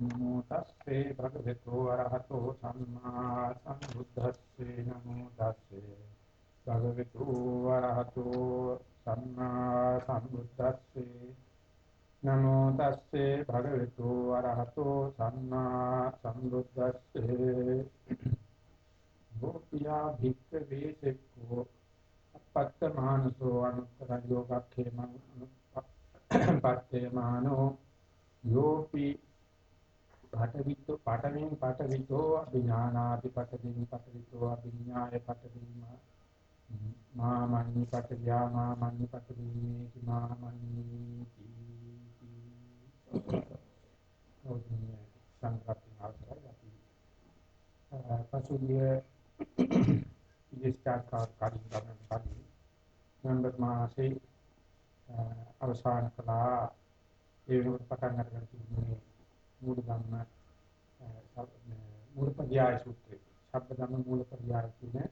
නමෝ තස්සේ භගවතු වරහතෝ සම්මා සම්බුද්දස්සේ නමෝ තස්සේ භගවතු වරහතෝ සම්මා සම්බුද්දස්සේ නමෝ තස්සේ භගවතු වරහතෝ සම්මා සම්බුද්දස්සේ භෝපියා භික්ඛවේ සෙක්ඛෝ අපත්ත මහනසෝ අනුත්තර යෝගක්ඛේමං පත්තේ මහනෝ යෝපි පාඨවිතෝ පාඨවෙන් පාඨවිතෝ අභිඥානාති පඨවින් පඨවිතෝ අභිඥාය පඨවිම මා මන්නි පඨවියා මා මන්නි පඨවිමේ මා මන්නි නෝදිනේ සංකප්පන අවස්ථාවේ අපි පසුගිය ඉස්තාක කාර්යය ගමන් පරිදි නවම්බර් මාසයේ අවසාන කලා ඒ වෙනකොට පටන් ගන්න තිබුණේ මූල ධම්ම මූල පරියාය සූත්‍රය. ශබ්ද ධම්ම මූල පරියාය කියන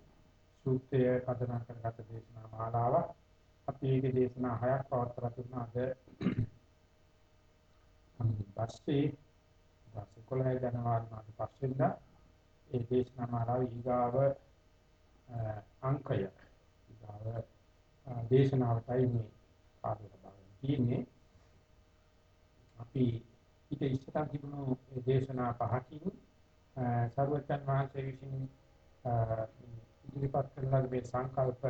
සූත්‍රය පදනම් කරගත් දේශනා මාලාව. අපි ඒකේ දේශනා හයක් පවත්වලා තිබුණා අද පස්සේ දවස් 11 ජනවාරි මාස පස්වෙනිදා ඒ දේශනා මාලාව ඊගාව අංකය ඊගාව දේශනාවටයි මේ කාර්යය බලන්නේ. තියෙන්නේ අපි ඊට ඉස්සර තිබුණු දේශනා පහකින් සර්වචන් වහන්සේ විසින් ඉදිරිපත් කරන මේ සංකල්ප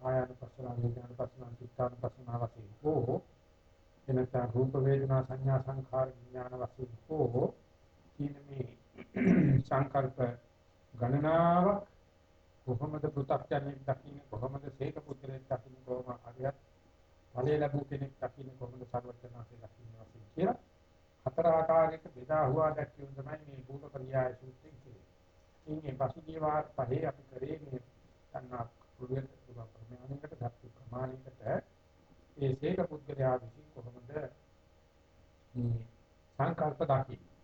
කායानुපස්සන වේදනානුපස්සන චිත්තානුපස්සන වශයෙන් හෝ එනත රූප වේදනා සංඥා සංඛාර විඥාන වශයෙන් හෝ කියන මේ සංකල්ප ගණනාවක් කොහොමද පෘථග්ජනෙක් දකින්නේ කොහොමද සේක පුත්‍රයෙක් දකින්නේ කොහොම හරියට ඵලය ලැබු කෙනෙක් දකින්නේ කොහොමද සර්වඥාන්සේ දකින්නේ වශයෙන් කියලා හතර ආකාරයක බෙදා හුවා දැක්වීම තමයි මේ භූත පරියාය සූත්‍රයෙන් කියන්නේ. ඉන්නේ පසුගිය වාර පහේ අපි කරේ මේ සංඥා කුරුවේ ප්‍රමාණයකට ධාතු ප්‍රමාණයකට ඒ සේක පුද්ගලයා විසින් කොහොමද මේ සංකල්ප දකින්නේ.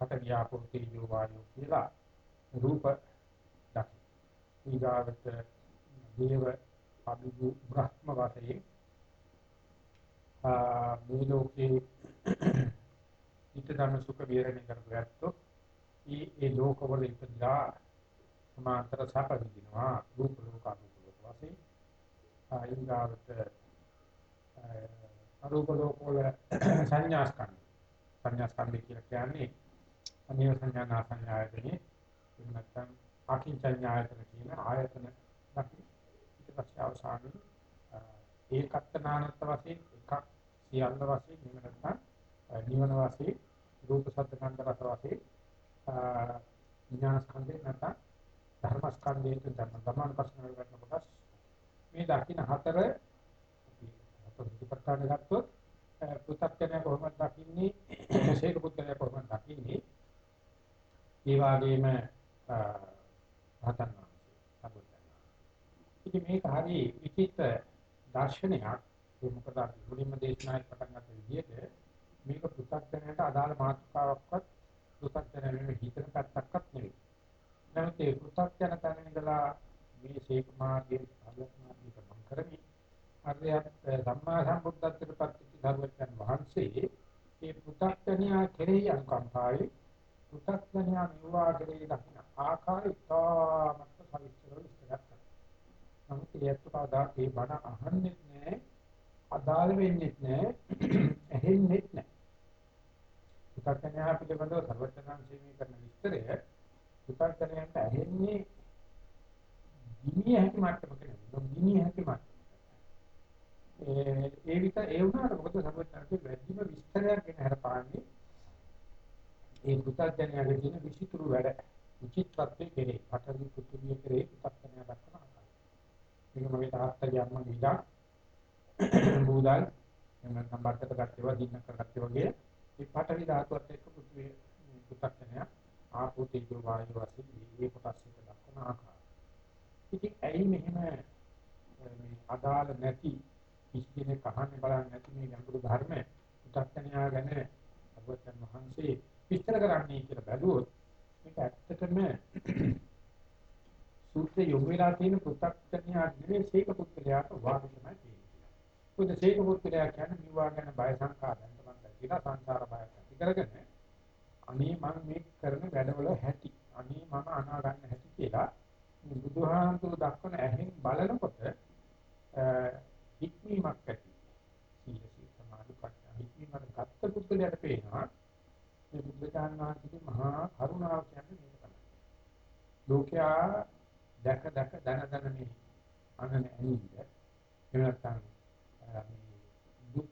හත වියාපෝ තේජෝ වායෝ කියලා රූප ඊගාවට දේව අභිභු බ්‍රහ්ම වාසයේ ආ මේ ලෝකේ ඊතන සුඛ විහරණය කරගත්තොත් ඊ ඒ ලෝකවල ඉපදලා සමාන්තර සැප විඳිනවා රූප ලෝක අරූප ලෝක වාසයේ ආ ඊගාවට අරූප ලෝක වල සංඥා ස්කන්ධ සංඥා ස්කන්ධ කියලා කියන්නේ අනිව සංඥා නා සංඥායතනේ එහෙම නැත්නම් අකින්චඤ්ඤායතන කියන ආයතන දකි ඊට පස්සේ අවසානයේ ඒකත්තනානත් වශයෙන් එකක් සියල්ල වශයෙන් නිව නැත්නම් නිවන වශයෙන් රූප සත්‍ය කන්ද රස වශයෙන් විඥාන ස්කන්ධේ නැත්නම් ධර්ම ස්කන්ධේ ධර්ම ධර්මන ප්‍රශ්න වලට කොටස් මේ දකින්න හතර අපි ප්‍රතිපත්තාන ගත්තොත් පුතත්කන කොහොමද දකින්නේ ශේක පුත්‍රය කොහොමද දකින්නේ? ඒ වගේම රහතන් වහන්සේ සම්බුද්ධ ඉතින් මේක හරි විචිත්‍ර දර්ශනයක්. ඒ මොකද අපි මුලින්ම දේශනාවේ පටන් ගත්ත විදිහට මේක පු탁ජනයට අදාළ මාතෘකාවක්වත් පු탁ජනයෙන් හිතන පැත්තක්වත් නෙවෙයි. නමුත් ඒ පු탁ජන තැන ඉඳලා මේ ශේඛ මාර්ගයේ භාගයක් මාර්ගික මම කරමි. අර්යත් ධම්මා සම්බුද්ධත්වයට පත්ති ධර්මයන් වහන්සේ මේ පු탁ජනියා කෙරෙහි අනුකම්පාවයි පු탁ජනියා මෙවුවා කෙරෙහි දක්න ආකාරිතාමත් සවිස්තරව ඉස්තරක්. නමුත් ඒත් කවදා ඒ බණ අහන්නේ වෙන්නේත් නැහැ ඇහෙන්නේත් නැහැ පුතක්ඥයා පිළිබඳව සර්වඥාන්සේ මේ කරන විස්තරය පුතක්ඥයන්ට ඇහෙන්නේ ගිනි හැකි මට්ටමක නෙවෙයි ගිනි හැකි මට්ටමක ඒ විතර ඒ වුණාට මොකද සර්වඥාන්සේ වැඩිම විස්තරයක් ගැන හරපාන්නේ ඒ පුතක්ඥයාගේ තියෙන විචිතුරු වැඩ විචිත්‍රත්වයේ කෙරේ පටවි පුතුලිය කෙරේ පුතක්ඥයා දක්වන ආකාරය. මේක මගේ තාත්තගේ අම්මා විලා බුදල් එන්න සම්බන්ධකට ගත්තේ වදින්න කරගත්තේ වගේ මේ පටවි ධාතුවත් එක්ක පුතුලිය පු탁ඥය ආපෝ තේජෝ වායු වශයෙන් මේ කොටස් එක දක්වන ආකාරය. ඉතින් ඇයි මෙහෙම මේ අදාළ නැති කිසිම කහන්නේ බලන්නේ නැති මේ ගැඹුරු ධර්ම පු탁ඥයා ගැන අගවතන් වහන්සේ විස්තර කරන්නේ කියලා බැලුවොත් මේක ඇත්තටම සූත්‍රය යොමු වෙලා තියෙන පුත්තක්ඥයා නෙවෙයි සීක පුත්‍රයාට වාගේ තමයි තියෙන්නේ. මොකද සීක පුත්‍රයා කියන්නේ නිවා ගැන බය සංකා දැන් මම කියලා සංසාර බයක් ඇති කරගෙන අනේ මම මේ කරන වැඩවල හැටි අනේ මම අනා ගන්න හැටි කියලා බුදුහාමුදුරු දක්වන ඇහෙන් බලනකොට හික්මීමක් ඇති. සීල සීල සමාධි ප්‍රඥා හික්මීමකට ගත්ත පුද්ගලයාට පේනවා මේ බුද්ධ ඥානවාදී මහා කරුණාව කියන්නේ මේක තමයි. ලෝකයා දැක දැක දන දන මේ අනන ඇනින්ද එහෙම නැත්නම් මේ දුක්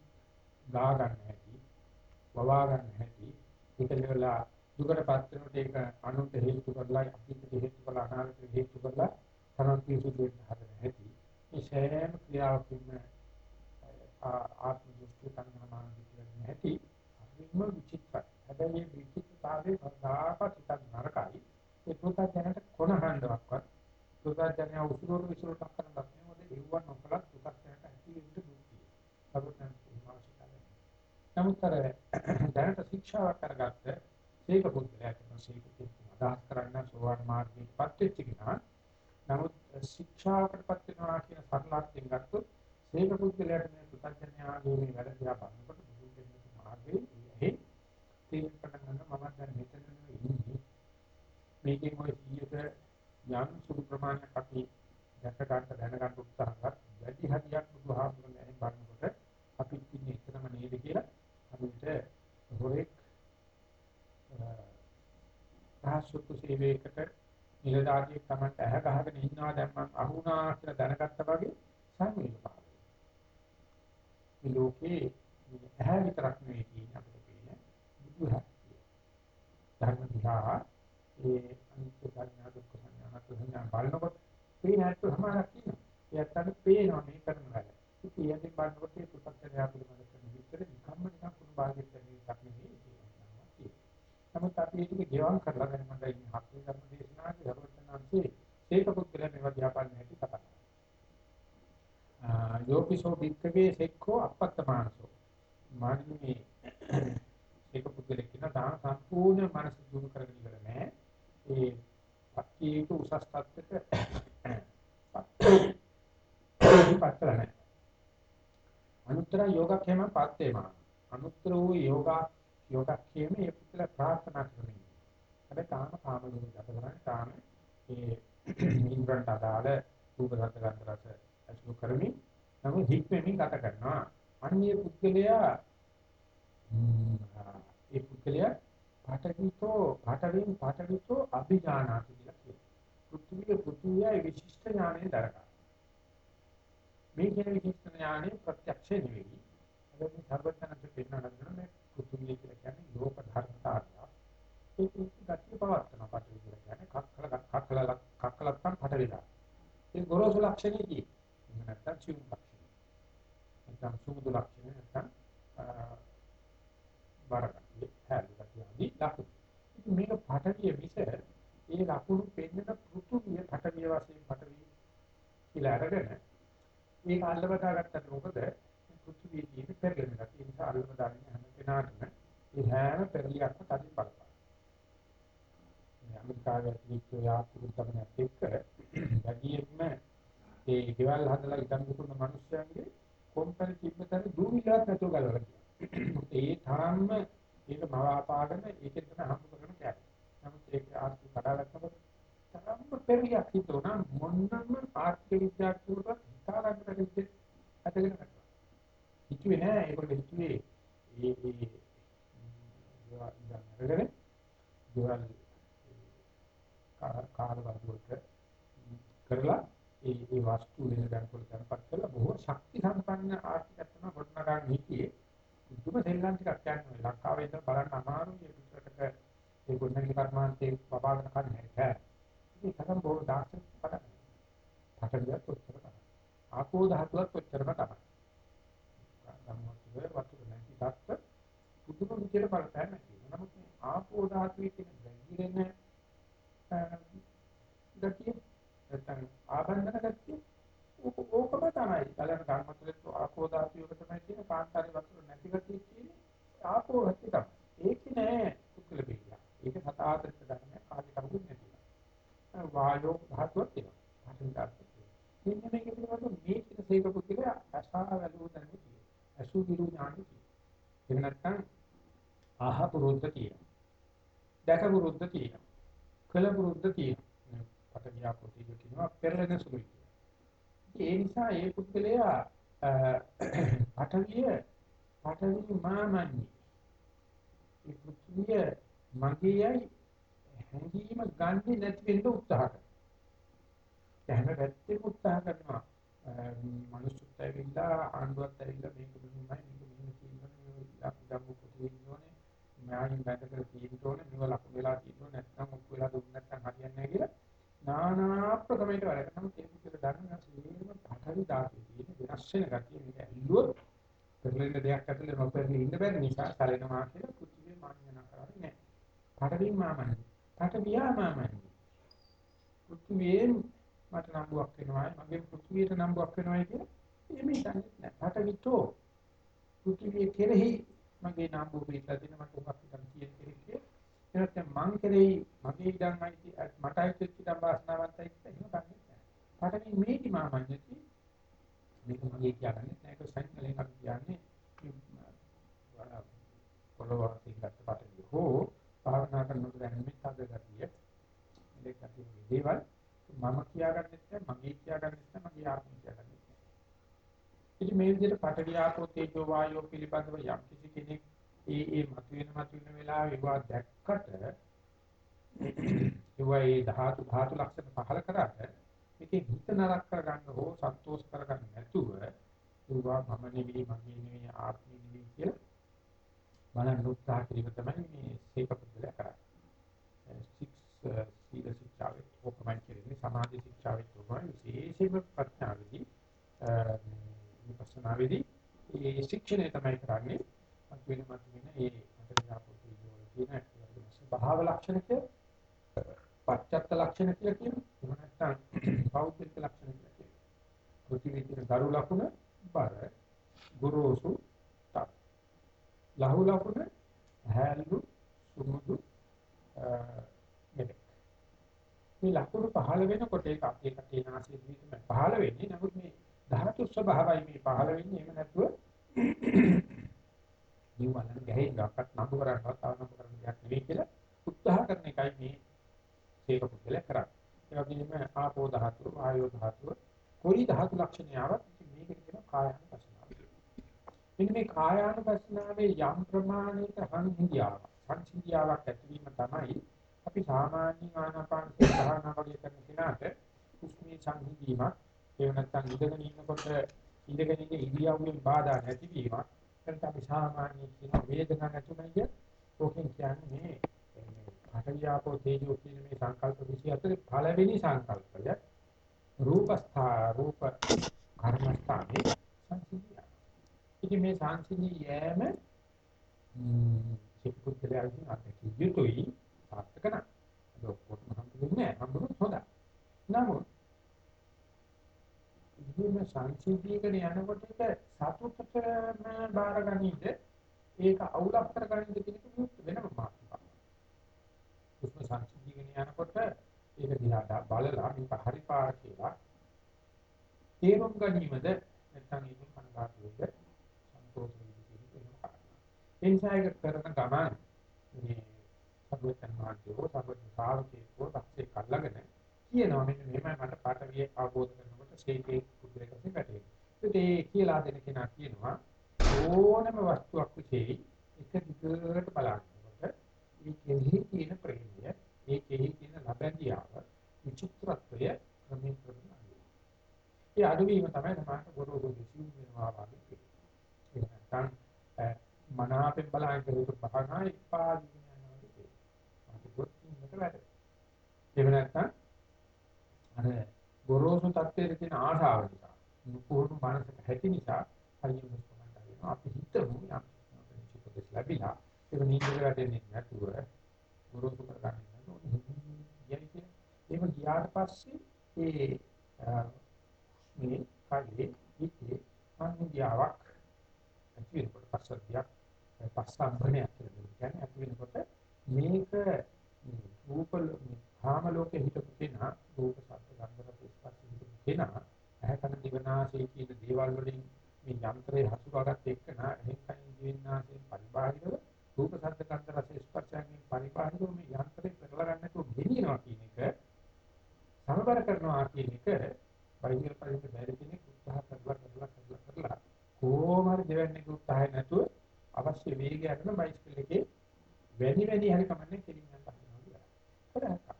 ගා ගන්න හැටි වවා ගන්න හැටි ඒකලලා දුකටපත් වෙනකොට ඒක අනුන්ට හේතු කරලා අපිට හේතු කරලා අනාගතේ හේතු කරලා තමන් පිසුදු වෙන්න හදන හැටි මේ සෑම ක්‍රියාවකින්ම ආත්ම දෘෂ්ටි තණ්හාමාන විදිහට නැති හරිම විචිත්‍රයි හැබැයි මේ විචිත්තතාවයේ කවදාකවත් හිතක් නරකයි. ඒ පුතඥයට කොනහඬක්වත් පුතඥය උසුරුරු විසුරු කරන්නත් නෙවෙයි ඒව නොකලත් පුතඥයට ඇති වෙන්න දුක්තිය. සබුතන් මාසිකාලේ. නමුත් අර දැනට ශික්ෂාවක් කරගත්ත සීක පුද්ගලයා කියන සීක පුද්ගලයා අදහස් කරන්න සෝවාන් මාර්ගයේ පත්වෙච්ච කෙනා. නමුත් ශික්ෂාවකටපත් වෙනවා කියන සරලාර්ථයෙන් ගත්තොත් සීක පුද්ගලයාට මේ පුතඥයාගේ මේ වැඩ දිහා බලනකොට බුදු දෙනෙකුගේ මාර්ගයේ එහි තේරුම් පටන් ගන්න මම දැන් මෙතන ඉන්නේ. මේකෙන් ඔය 100ට යම් සුළු ප්‍රමාණයක් අපි දැක ගන්න දැන ගන්න උත්සාහ කරත් වැඩි හරියක් බුදුහාමුදුරනේ එහෙන් බලනකොට අපි ඉන්නේ එතනම නේද කියලා අපිට හොරෙක් රහසුතු සේවයකට නිලධාරියෙක් තමයි ඇහ ගහගෙන ඉන්නවා දැන් මම අහුණා කියලා දැනගත්තා වගේ සංවේග පාන. මේ ලෝකේ ඇහැ විතරක් නෙවෙයි කියන්නේ අපිට විහාරය. ධර්ම දිහා ඒ අනිත්‍ය සංඥා දුක්ඛ සංඥා අනාත්ම සංඥා බලනකොට පේන ඇත්ත සමානක් තියෙනවා. ඒ ඇත්තට පේනවා මේ කරන වැඩ. ඉතින් යන්නේ බලනකොට ඒ පුතත්තරය පිළිබඳ කරන විතර නිකම්ම නිකම් කුණු භාගයක් තියෙන එකක් නෙවෙයි නමුත් අපි ඒක ගෙවම් කරලා දැන් මම ඉන්නේ හත්වේ ධර්ම දේශනාවේ ධර්මචනාංශේ ඒක පුත්‍රයන් මේවා දිහාපන්න හැටි කතා කරනවා. යෝපිසෝ භික්ඛවේ සෙක්ඛෝ අපත්තමානසෝ මාන්නේ ඒක පුද්ගලෙක් කියන තාම සම්පූර්ණ මනස දියුණු කරගෙන ඉවර නැහැ. ඒ පත්‍යයක උසස් තත්ත්වයට පත්තර නැහැ. අනුත්තර යෝගක්ෂේම පත්තේම අනුත්තර වූ යෝගා යෝගක්ෂේම ඒ පුද්ගල ප්‍රාර්ථනා කරන්නේ. හැබැයි තාම කාම දුක ගත කරන්නේ තාම ඒ ඉන්ද්‍රන්ට අදාළ රූප සත්‍ය ගන්ධ රස අසුරු කරමින් නමුත් හික්මෙමින් ගත කරනවා. අන්‍ය පුද්ගලයා ඒ පුද්ගලයා පාඨවිතෝ පාඨවින් පාඨවිතෝ අභිඥානාති කියලා කියනවා. පෘථිවිය පෘථිවියයි විශිෂ්ට ඥානය දරගන්න. මේ කියන විශිෂ්ට ඥානය ප්‍රත්‍යක්ෂ නෙවෙයි. හැබැයි සර්වඥාන්සේ පෙන්වන මේ පෘථිවිය කියලා කියන්නේ ලෝක ධර්මතාවය. ඒක ගතිය පවත්වන පාඨවිය කියලා කියන්නේ කක්කල කක්කල කක්කලත්තම් පටවිලා. ඒ ගොරෝසු ලක්ෂණයකි. එහෙම නැත්නම් චිමු ලක්ෂණය. නැත්නම් සුමුදු ලක්ෂණය නැත්නම් බරකට හැල්ලට යන්නේ ලකුණු. ඉතින් මේක පටවිය විස ඒ ලකුණු පෙන්නන පෘථුවිය පටවිය වශයෙන් පටවිය කියලා අරගෙන මේක අල්ලබදා ගත්තට මොකද පෘථුවිය කියන පෙරලෙන එක. ඒ නිසා අල්ලබදාගෙන හැම කෙනාටම ඒ හැම පෙරලියක්ම තදින් බලපාන. මේ අමරිකාවේ තිබිච්ච යාත්‍රා තමනත් එක්ක වැඩියෙන්ම ඒ ගෙවල් හදලා ඉඳන් දුන්න මිනිස්සුන්ගේ කොම්පැනි තිබ්බතර දූවිලක් නැතුව ගලවලා ඒ තරම්ම ඒක මව අපාගෙන ඒකෙන් තමයි හම්බ කරගෙන කෑවේ. නමුත් ඒක ආර්ථික කඩාවැටෙනකොට තරම්ම පෙරියක් හිතුණා මොන්නම ආර්ථික විද්‍යාඥයෙකුට හිතා ගන්න බැරි විදිහට අදගෙන කරනවා. හිතුවේ නෑ ඒගොල්ලෝ හිතුවේ ඒ ඒ ඒවා ඉඳන් අරගෙන දේවල් කාල වර්ගවලට කරලා ඒ ඒ වස්තු වෙන බැංකුවල තැන්පත් කරලා බොහෝ ශක්ති සම්පන්න ආර්ථිකත්වන ගොඩනගා ගිහියේ දුම සෙල්ලම් ටිකක් යන්නේ ලංකාවේ ඉඳන් බලන්න අමාරුයි ඒ පිටරටක ඒ ගොඩනැගිලි කර්මාන්තේ පබාගෙන කන්නේ නැහැ. ඉතින් තරම් බොහෝ දාස්ස පටන් පටලියත් උත්තර තමයි. ආපෝ ධාතුවත් උත්තරම තමයි. ධම්මත්වයේ වතුර නැති තාත්ත පුදුම විදියට බලපෑම නැති. නමුත් මේ ආපෝ ධාතුවේ තියෙන බැඳිරෙන ගතිය නැත්නම් ආබන්ධන ගතිය ඕකම තමයි. බලන්න කර්මතලෙත් ආපෝ ධාතුවක තමයි තියෙන කාන්තාරේ වතුර නැති ගතිය කියන්නේ ආපෝ ගතිය තමයි. ඒක නෑ සුක්කල පිළිලා. ඒක සත ආදර්ශ ධර්මයක් කාගේ කවුරුත් නැති. වායෝ ධාතුවක් තියෙනවා. හතෙන් ධාතුවක්. මෙන්න මේක පිළිබඳව මේ කියන සීක පුද්ගලයා අසා වැළුව දැනුම තියෙනවා. අසු විරු ඥානෙ තියෙනවා. එහෙම නැත්නම් අහ පුරුද්ද තියෙනවා. දැක පුරුද්ද තියෙනවා. කළ පුරුද්ද තියෙනවා. පටවියා පොතේ කියනවා පෙරලෙන සුළුයි. ඒ නිසා ඒ පුද්ගලයා පටවිය පටවිය මාමන්නේ. ඒ පුද්ගලයා මගේයි හැඟීම ගන්නේ නැති වෙන්න උත්සාහ කරනවා. හැම පැත්තෙම උත්සාහ කරනවා. මනුස්සයෙක් ඇවිල්ලා ආණ්ඩුවක් ඇවිල්ලා මේක මෙහෙමයි මේක මෙහෙම කියනවා මේ ලක්දම්ම පුතේ ඉන්නෝනේ න්යායින් බැඳ කර තියෙන්න ඕනේ මේව ලකුණු වෙලා තියෙනවා නැත්නම් ඔක්කො වෙලා දුන්න නැත්නම් හරියන්නේ නැහැ කියලා නානා ප්‍රකමයට වැඩ කරනවා ඒක කියලා දන්න සීලෙම පහරි දාපේ තියෙන වෙනස් වෙන ගතිය මේක ඇල්ලුවොත් පෙරලෙන දෙයක් ඇතුලේ නොපෙරළි ඉන්න බැරි නිසා සැලෙනවා කියලා කුචියේ මාන්‍යන කරන්නේ නැහැ. පටවින් මාමන්නේ. පටවියා මාමන්නේ. කුචියේ මට නම්බුවක් වෙනවායි මගේ පෘථිවියට නම්බුවක් වෙනවායි කියලා එහෙම හිතන්නේ නැහැ. පටවිතෝ පෘථිවිය කෙරෙහි මගේ නම්බුව පිටලා දෙන මට උගක් හිතන් කියන කෙරෙහි එනත් මං කෙරෙහි මගේ ඉඩම් අයිති මට අයිති ඉඩම් වාසනාවන්තයි කියලා එහෙම ගන්නෙ නැහැ. පටවි මේටි මාමඤ්ඤති මේක මගේ කියන්නේ නැහැ ඒක සංකලයෙන් අපි කියන්නේ පොළොවක් තියකට පටවි හෝ භාවනා කරනකොට දැනෙන්නේ තද ගතිය. මේක අපි දේවල් මම කියාගන්නෙත් නැහැ මගේ කියාගන්නෙත් නැහැ මගේ ආත්මය කියාගන්නෙත් නැහැ ඉතින් මේ විදිහට පඨවි ආපෝ තේජෝ වායෝ පිළිබඳව යම් කිසි කෙනෙක් ඒ ඒ මතුවෙන මතුවෙන වෙලාවෙ ඒවා දැක්කට ඒවා ඒ ධාතු ධාතු ලක්ෂණ පහල කරාට ඒකේ හිත නරක කරගන්න හෝ සන්තෝෂ කරගන්න නැතුව ඒවා මම නෙවෙයි මගේ නෙවෙයි ආත්මෙ නෙවෙයි කියලා බලන්න උත්සාහ කිරීම තමයි මේ සීක පුදුල කරන්නේ. සීල ශික්ෂාවේ ඕකමයි කියන්නේ සමාධි ශික්ෂාවේ තමයි විශේෂයෙන්ම ප්‍රඥාවේදී විපස්සනාවේදී ඒ ශික්ෂණය තමයි කරන්නේ මත වෙන මත වෙන ඒ අටවියාපෝති වල තියෙන ස්වභාව ලක්ෂණක පච්චත්ත ලක්ෂණ කියලා කියනවා එහෙම නැත්නම් පෞද්ගලික ලක්ෂණ කියලා කියනවා පෘථිවියේ තියෙන දරු ලක්ෂණ බර ගුරුසු තත් ලහු ලක්ෂණ හැලු සුමුදු මෙතෙක් මේ ලකුණු පහළ වෙනකොට ඒක අපේ කටේ නාසයේ දිවිතම පහළ වෙන්නේ. නමුත් මේ ධාතු ස්වභාවයි මේ පහළ වෙන්නේ. එහෙම නැතුව නිවන ගැහෙන්නවත් නම්බු කරන්නවත් තව නම්බු කරන්න දෙයක් නෙවෙයි කියලා උත්සාහ කරන එකයි මේ ඒක පුදුල කරන්නේ. ඒ වගේම ආපෝ ධාතුව, ආයෝ ධාතුව, කොයි ධාතු ලක්ෂණයවත් මේකට කියන කායानुපස්සනාව. මෙන්න මේ කායानुපස්සනාවේ යම් ප්‍රමාණයක සංහිඳියාවක්, සංහිඳියාවක් ඇතිවීම තමයි අපි සාමාන්‍ය ආනාපාන භාවනා වගේ කරන කෙනාට කුස්මී සංහිඳීමක් ඒ නැත්තම් ඉඳගෙන ඉන්නකොට ඉඳගෙන ඉන්න ඉරියව්වෙන් බාධා නැතිවීමක් නැත්නම් අපි සාමාන්‍ය කියන වේදනා නැතුණිය ඕකෙන් කියන්නේ මේ පඨවියාපෝ තේජෝ කියන මේ සංකල්ප 24 පළවෙනි සංකල්පය රූපස්ථා රූප කර්මස්ථානේ සංසිද්ධිය. ඉතින් මේ සංසිද්ධිය යෑම සිප්පුත්‍රයන්ගෙන් අත්දැකිය යුතුයි සාර්ථක නැහැ. ඒක ඔක්කොම හම්බුනේ නැහැ. හම්බුනොත් හොඳයි. නමුත් ඉතින් සංසිද්ධියකට යනකොට සතුටටම බාරගනින්ද ඒක අවුලක් කරගනින්ද කියන එක වෙනම මාතෘකාවක්. උස්ම සංසිද්ධියකට යනකොට ඒක දිහා බලලා මේක හරි පාර කියලා තේරුම් ගැනීමද නැත්නම් ඒක කනගාටු වෙද සන්තෝෂ වෙද කියන එක වෙනම කාරණා. ඒ නිසා ඒක කරන ගමන් මේ සර්වඥ මාර්ගයෝ සර්වඥ ශ්‍රාවකයෝ දැක්සේ කල්ලාගෙන කියනවා මෙන්න මෙහෙමයි මට පාඨවිය අවබෝධ කරනකොට ශේකේ කුද්දේකසේ වැටේ. ඒ කියලා දෙන කෙනා කියනවා ඕනම වස්තුවක් විශේෂයි එක දිගට බලනකොට ඒකෙහි තියෙන ප්‍රේමය ඒකෙහි තියෙන ලබැඳියාව විචිත්‍රත්වය ක්‍රමයෙන් ක්‍රමයෙන් අඩු ඒ අඩුවීම තමයි තමයි ගොරෝසු දිසියු වෙනවා වගේ. ඒ නැත්නම් මනාපෙන් බලන කෙනෙකුට භාවනා ඉපාදී ඉන්නට වැඩ. එහෙම නැත්නම් අර ගොරෝසු තත්ත්වයේ තියෙන ආශාව නිසා, නුපුරුණු මානසික හැටි නිසා හරියට මුස්කමන්ට වෙනවා. අපි හිතමු යම් චිත්තකස් ලැබිලා ඒක නිදි වැටෙන්නේ නැතුව ගොරෝසු කරගන්න ඕනේ. යන්නේ එහෙම ගියාට පස්සේ ඒ මේ කාගේ ඉති සංඥාවක් ඇති වෙනකොට පස්සද්ධියක් පස්සම්බණයක් කියන්නේ ඇති වෙනකොට මේක රූප කාම ලෝකේ හිටපු කෙනා රූප ශබ්ද ගන්ධ රස ස්පර්ශ හිටපු කෙනා ඇහැකන දිවනාසය කියන දේවල් වලින් මේ යන්ත්‍රය හසුරාගත් එක්කන එහෙන් කයින් දිවනාසයෙන් පරිබාහිරව රූප ශබ්ද ගන්න උත්සාහය නැතුව අවශ්‍ය වේගය අරගෙන බයිසිකල් එකේ වැඩි වැඩි හරි කමන්නේ කෙලින් යන පස්සේ කරා.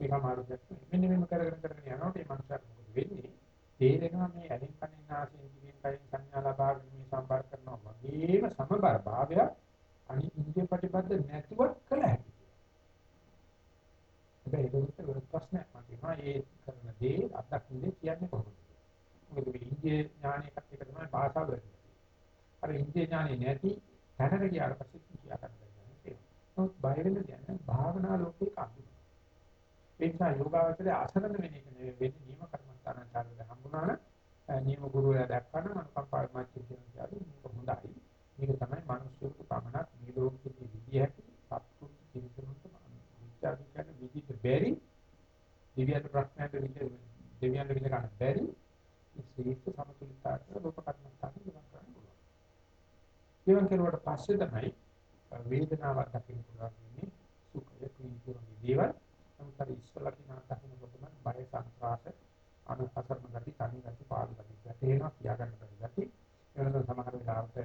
ඒක අමාරුද? මෙන්න මෙහෙම කරගෙන කරගෙන යනකොට මේ මනුස්සයාට මොකද වෙන්නේ? තේරෙනවා මේ ඇලින් කනින් ආසෙන් දිවෙන් කයින් සංඥා ලබාගෙන මේ සම්පර්ක කරනවා වගේම සමබර භාවය අනිත් ඉන්දිය ප්‍රතිපද නැතුව කළ හැකියි. හැබැයි ඒකට ප්‍රශ්නයක් මතුවෙනවා ඒ කරන දේ අත්දකින්නේ කියන්නේ කොහොමද? මොකද මේ ඉන්දිය ඥානයකට එක තමයි භාෂාව වෙන්නේ. අර ඉන්දිය ඥානෙ නැති තැනකට ගියාට පස්සේ කියා ගන්න බැහැ. නමුත් බය වෙන දැන භාවනා ලෝකේ කඳු. ඒ නිසා යෝගාවචරය අසරණ වෙන එක නෙවෙයි වෙන්නේ නියම කර්මස්ථානාචාරයට හම්බුනා නම් නියම ගුරුවරයා දැක්කම අනුකම්පාව මාච්‍ය කියන කියාවේ මේක හොඳයි. මේක තමයි මිනිස්සුන්ට පමණක් මේ ලෝකෙදී විදිය හැකි සත්තු කිසිමුන්ට විචාර කරන විදිහට බැරි දෙවියන් ප්‍රශ්නයට විදිහ දෙවියන් විදිහ ගන්න බැරි මේ ශ්‍රේෂ්ඨ සමතුලිතතාවය රූප කර්මස්ථානේ ගමන් කරන්න පුළුවන්. ජීවන් කෙරුවට පස්සේ තමයි වේදනාවක් දකින්න පුළුවන් වෙන්නේ සුඛය ප්‍රීතිය වගේ දේවල්. නමුත් අර ඉස්සලා කියන දකින්නකොටම බය සංස්කාර අනුපසරණ ගති තනි ගති පාළු ගති ගැටේනවා කියා ගන්න බැරි ගති. ඒවලට සමහර වෙලාවට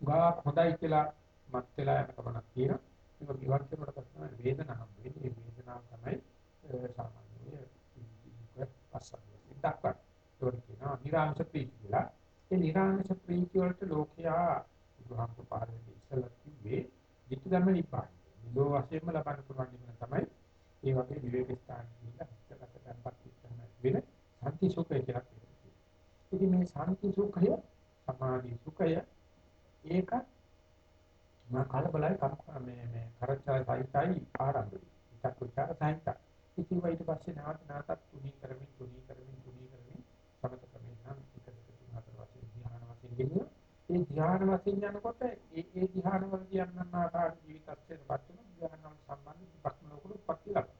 ගා හොඳයි කියලා මත් වෙලා යන කමක් තියෙනවා. ඒක ඉවත් කරනකොට තමයි වේදනාව වෙන්නේ. වේදනාව තමයි සාමාන්‍ය පස්සක් දක්වන. ඒක කියනවා නිරාමස ප්‍රීති කියලා. ඒ නිරාමස ප්‍රීති වලට ලෝකයා බුදුහාමුදුරු පාරේ ඉස්සලා කිව්වේ ධිට්ඨි ධම්ම නිපාත. නිලෝ වශයෙන්ම ලබන්න පුළුවන් නිවන තමයි ඒ වගේ විවේක ස්ථාන කියලා හිතකට tempත් ඉස්සම වෙන සම්ති සුඛය කියලා කියනවා. ඉතින් මේ සම්ති සුඛය සමාධි සුඛය ඒක මා කලබලයි මේ මේ කරච්චා සහිතයි ආරම්භයි. ඉතක් උචාර සහිතයි. ඉතින් ඊට පස්සේ නැවත නැවතත් තුනී කරමින් තුනී කරමින් තුනී කරමින් සමත ක්‍රමෙන් නම් එක දෙක තුන හතර වශයෙන් ධ්‍යාන වශයෙන් ගෙනියන ඒ ධ්‍යාන වශයෙන් යනකොට ඒ ඒ ධ්‍යාන වල කියන්නන් ආකාර ජීවිතස්යෙන් පත්වන ධ්‍යාන වල සම්බන්ධ විපක්ෂ ලෝකුළු පත්ති ලබන.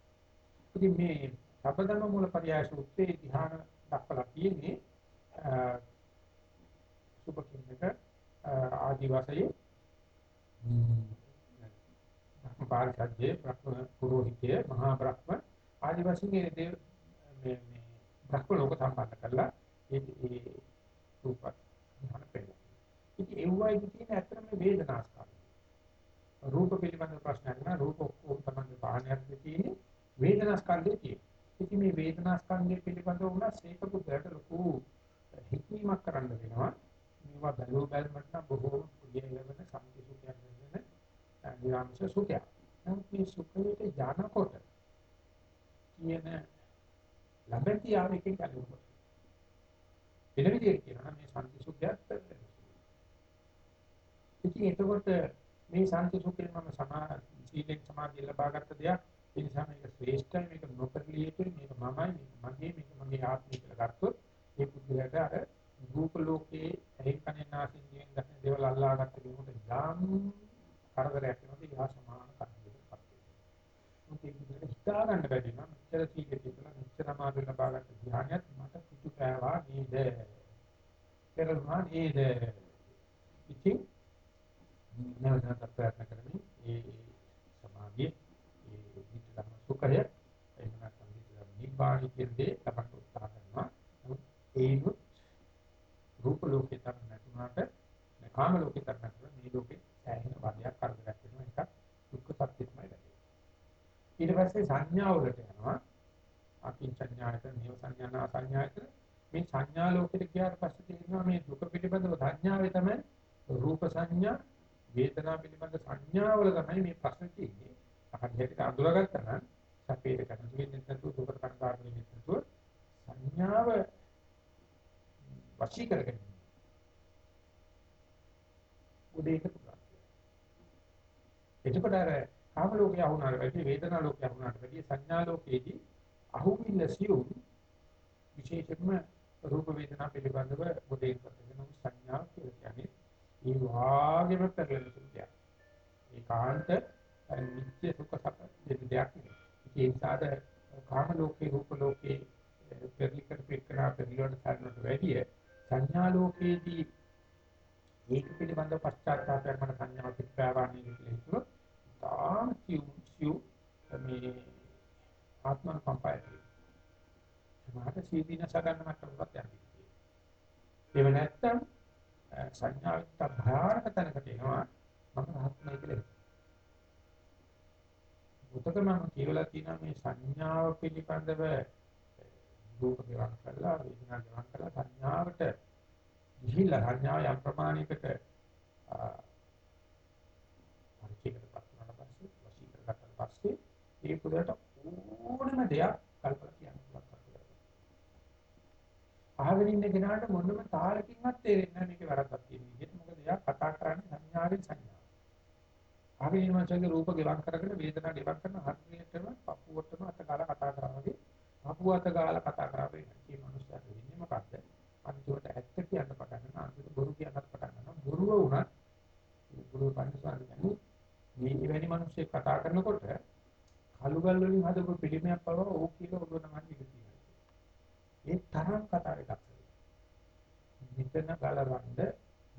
ඉතින් මේ සබදම මූල පරියාය සූත්‍රයේ ධ්‍යාන දක්වලා තියෙන්නේ සුභකින්නක ආදි වශයෙන් පාරිසජ්ජේ බ්‍රහ්ම පුරোহিতය මහා බ්‍රහ්ම ආදි වශයෙන් මේ දේව මේ මේ බ්‍රහ්ම ලෝක සම්බන්ධ කරලා ඒ ඒ රූප ධ්‍යාන පෙළ. ඉතින් ඒ වගේ තියෙන ඇත්තම වේදනාස්කන්ධ. රූප පිළිබඳ ප්‍රශ්නයක් නෑ රූප ඔක්කොම තමයි පාහනයක් තියෙන්නේ වේදනාස්කන්ධේ තියෙන්නේ. ඉතින් මේ වේදනාස්කන්ධය පිළිබඳව උනා සීක පුද්ගලට ලොකු හික්මීමක් කරන්න වෙනවා. මේවා බැලුව බැලමට නම් බොහෝ යෙලවෙන සම්පති සුඛයක් වෙන නිරාමස සුඛයක්. නමුත් මේ සුඛයට යනකොට කියන ලැබෙති ආවෙකින් කලුනොත්. වෙන විදිහට කියනවා මේ සම්පති සුඛයක් වෙනවා. ඉතින් එතකොට මේ සම්පති සුඛේ මම සමා සීලෙන් සමාධිය ලබාගත්ත දෙයක් ඒ නිසා මේක ශ්‍රේෂ්ඨයි මේක නොකරලිය යුතුයි මේක මමයි මේක මගේ මේක මගේ ආත්මය කියලා ගත්තොත් ඒ පුද්ගලයාට අර රූප ලෝකයේ ඇහෙන් කනෙන් නාසයෙන් දිවෙන් දකින දේවල් අල්ලාගත්ත කෙනෙකුට යම් කරදරයක් වෙනවද ඊහා සමාන කර්මයකටපත් වෙනවා. මොකද ඒක හිතා ගන්න බැරි නම් මෙච්චර සීලෙ තිබුණා මෙච්චර මාර්ග ලබාගත්ත ධ්‍යානයත් මට පිටු පෑවා නේද? පෙරළුණා නේද? ඉතින් නැවතත් ප්‍රයත්න කරමින් ඒ සමාධිය ඒ විච ධර්ම සුඛය එහෙම නැත්නම් විච ධර්ම නිබ්බාණි කියන්නේ ලබන්න උත්සාහ කරනවා. ඒනුත් රූප ලෝකේ තර නැතුණාට කාම ලෝකේ තර නැතුණ මේ ලෝකේ සෑහෙන වදයක් කරදරයක් වෙනවා එක දුක්ඛ සත්‍යයමයි වෙන්නේ. ඊට පස්සේ සංඥා වලට යනවා. අකින් සංඥායත, නිව සංඥා, සංඥායත මේ සංඥා ලෝකෙට ගියාට පස්සේ තේරෙනවා මේ දුක පිළිබඳව සංඥාවේ තමයි රූප සංඥා, වේදනා පිළිබඳ සංඥාවල තමයි මේ ප්‍රශ්නේ තියෙන්නේ. අහකට අඳුරගත්තා නම් සැපේට කරන දෙන්නේ නැතුව දුකට කන්දාගෙන ඉන්නේ නැතුව සංඥාව වශී කරගෙන උදේට පුළුවන්. එතකොට අර කාම ලෝකයේ අහුනාට වැඩි වේදනා ලෝකයේ අහුනාට වැඩි සංඥා ලෝකයේදී අහුවිල්ල සියුම් විශේෂයෙන්ම රූප වේදනා පිළිබඳව උදේ කරගෙන සංඥා කියලා කියන්නේ ඒ වාගේම පෙරලෙන සුද්ධියක්. ඒකාන්ත නිත්‍ය සුඛ සප දෙයක් නෙවෙයි. ඒ නිසාද කාම ලෝකේ රූප ලෝකේ පෙරලි කරපේකනා පෙරලිවට සාරනට වැඩිය සංඥා ලෝකයේදී ඒක පිළිබඳව පශ්චාත්තාපයක් මන සංඥාව පිටපෑවානේ කියලා හිතුවොත් තාම සිව් සිව් මේ ආත්මන කම්පයයි. සමහර සීදීන සගන්න මට්ටමකට යන්නේ. එහෙම නැත්නම් සංඥාවට භයානක තැනකට එනවා මම රහත්මයි කියලා. උතක මම කියලා තියෙනවා මේ සංඥාව පිළිබඳව රූප ගෙවක් කරලා වේදනා ගෙවක් කරලා සංඥාවට ගිහිල්ලා සංඥාව යම් ප්‍රමාණයකට පරිචයකට පත් වුණාට පස්සේ වශී කරගත්තාට පස්සේ ඒ පුරට ඕනම දෙයක් කල්පනා කියන්න පුළුවන්. අහගෙන ඉන්න කෙනාට මොනම තාලකින්වත් තේරෙන්නේ නැහැ මේකේ වැරද්දක් තියෙන විදිහට. මොකද එයා කතා කරන්නේ සංඥාවෙන් සංඥාව. අහගෙන ඉන්න මනුස්සයගේ රූප ගෙවක් කරගෙන වේදනා ගෙවක් කරන හරියටම පපුවටම අත ගාලා කතා කරනවා වගේ පපුව අත ගාලා කතා කරා වෙන්නේ. මේ මනුස්සයාට වෙන්නේ මොකද්ද? අන්තිමට ඇත්ත කියන්න පටන් ගන්නවා. අන්තිමට බොරු කියන්නත් පටන් ගන්නවා. බොරුව වුණත් ගුරු පන්සල් කියන්නේ මේ වෙනි මිනිස්සු කතා කරනකොට කලුගල් වලින් හදපු පිළිමයක් පව ඕක කියලා ඔබ නම් ඉඳී තියෙනවා. ඒ තරම් කතාවේ දක්ෂයි. මෙතන ගලවන්න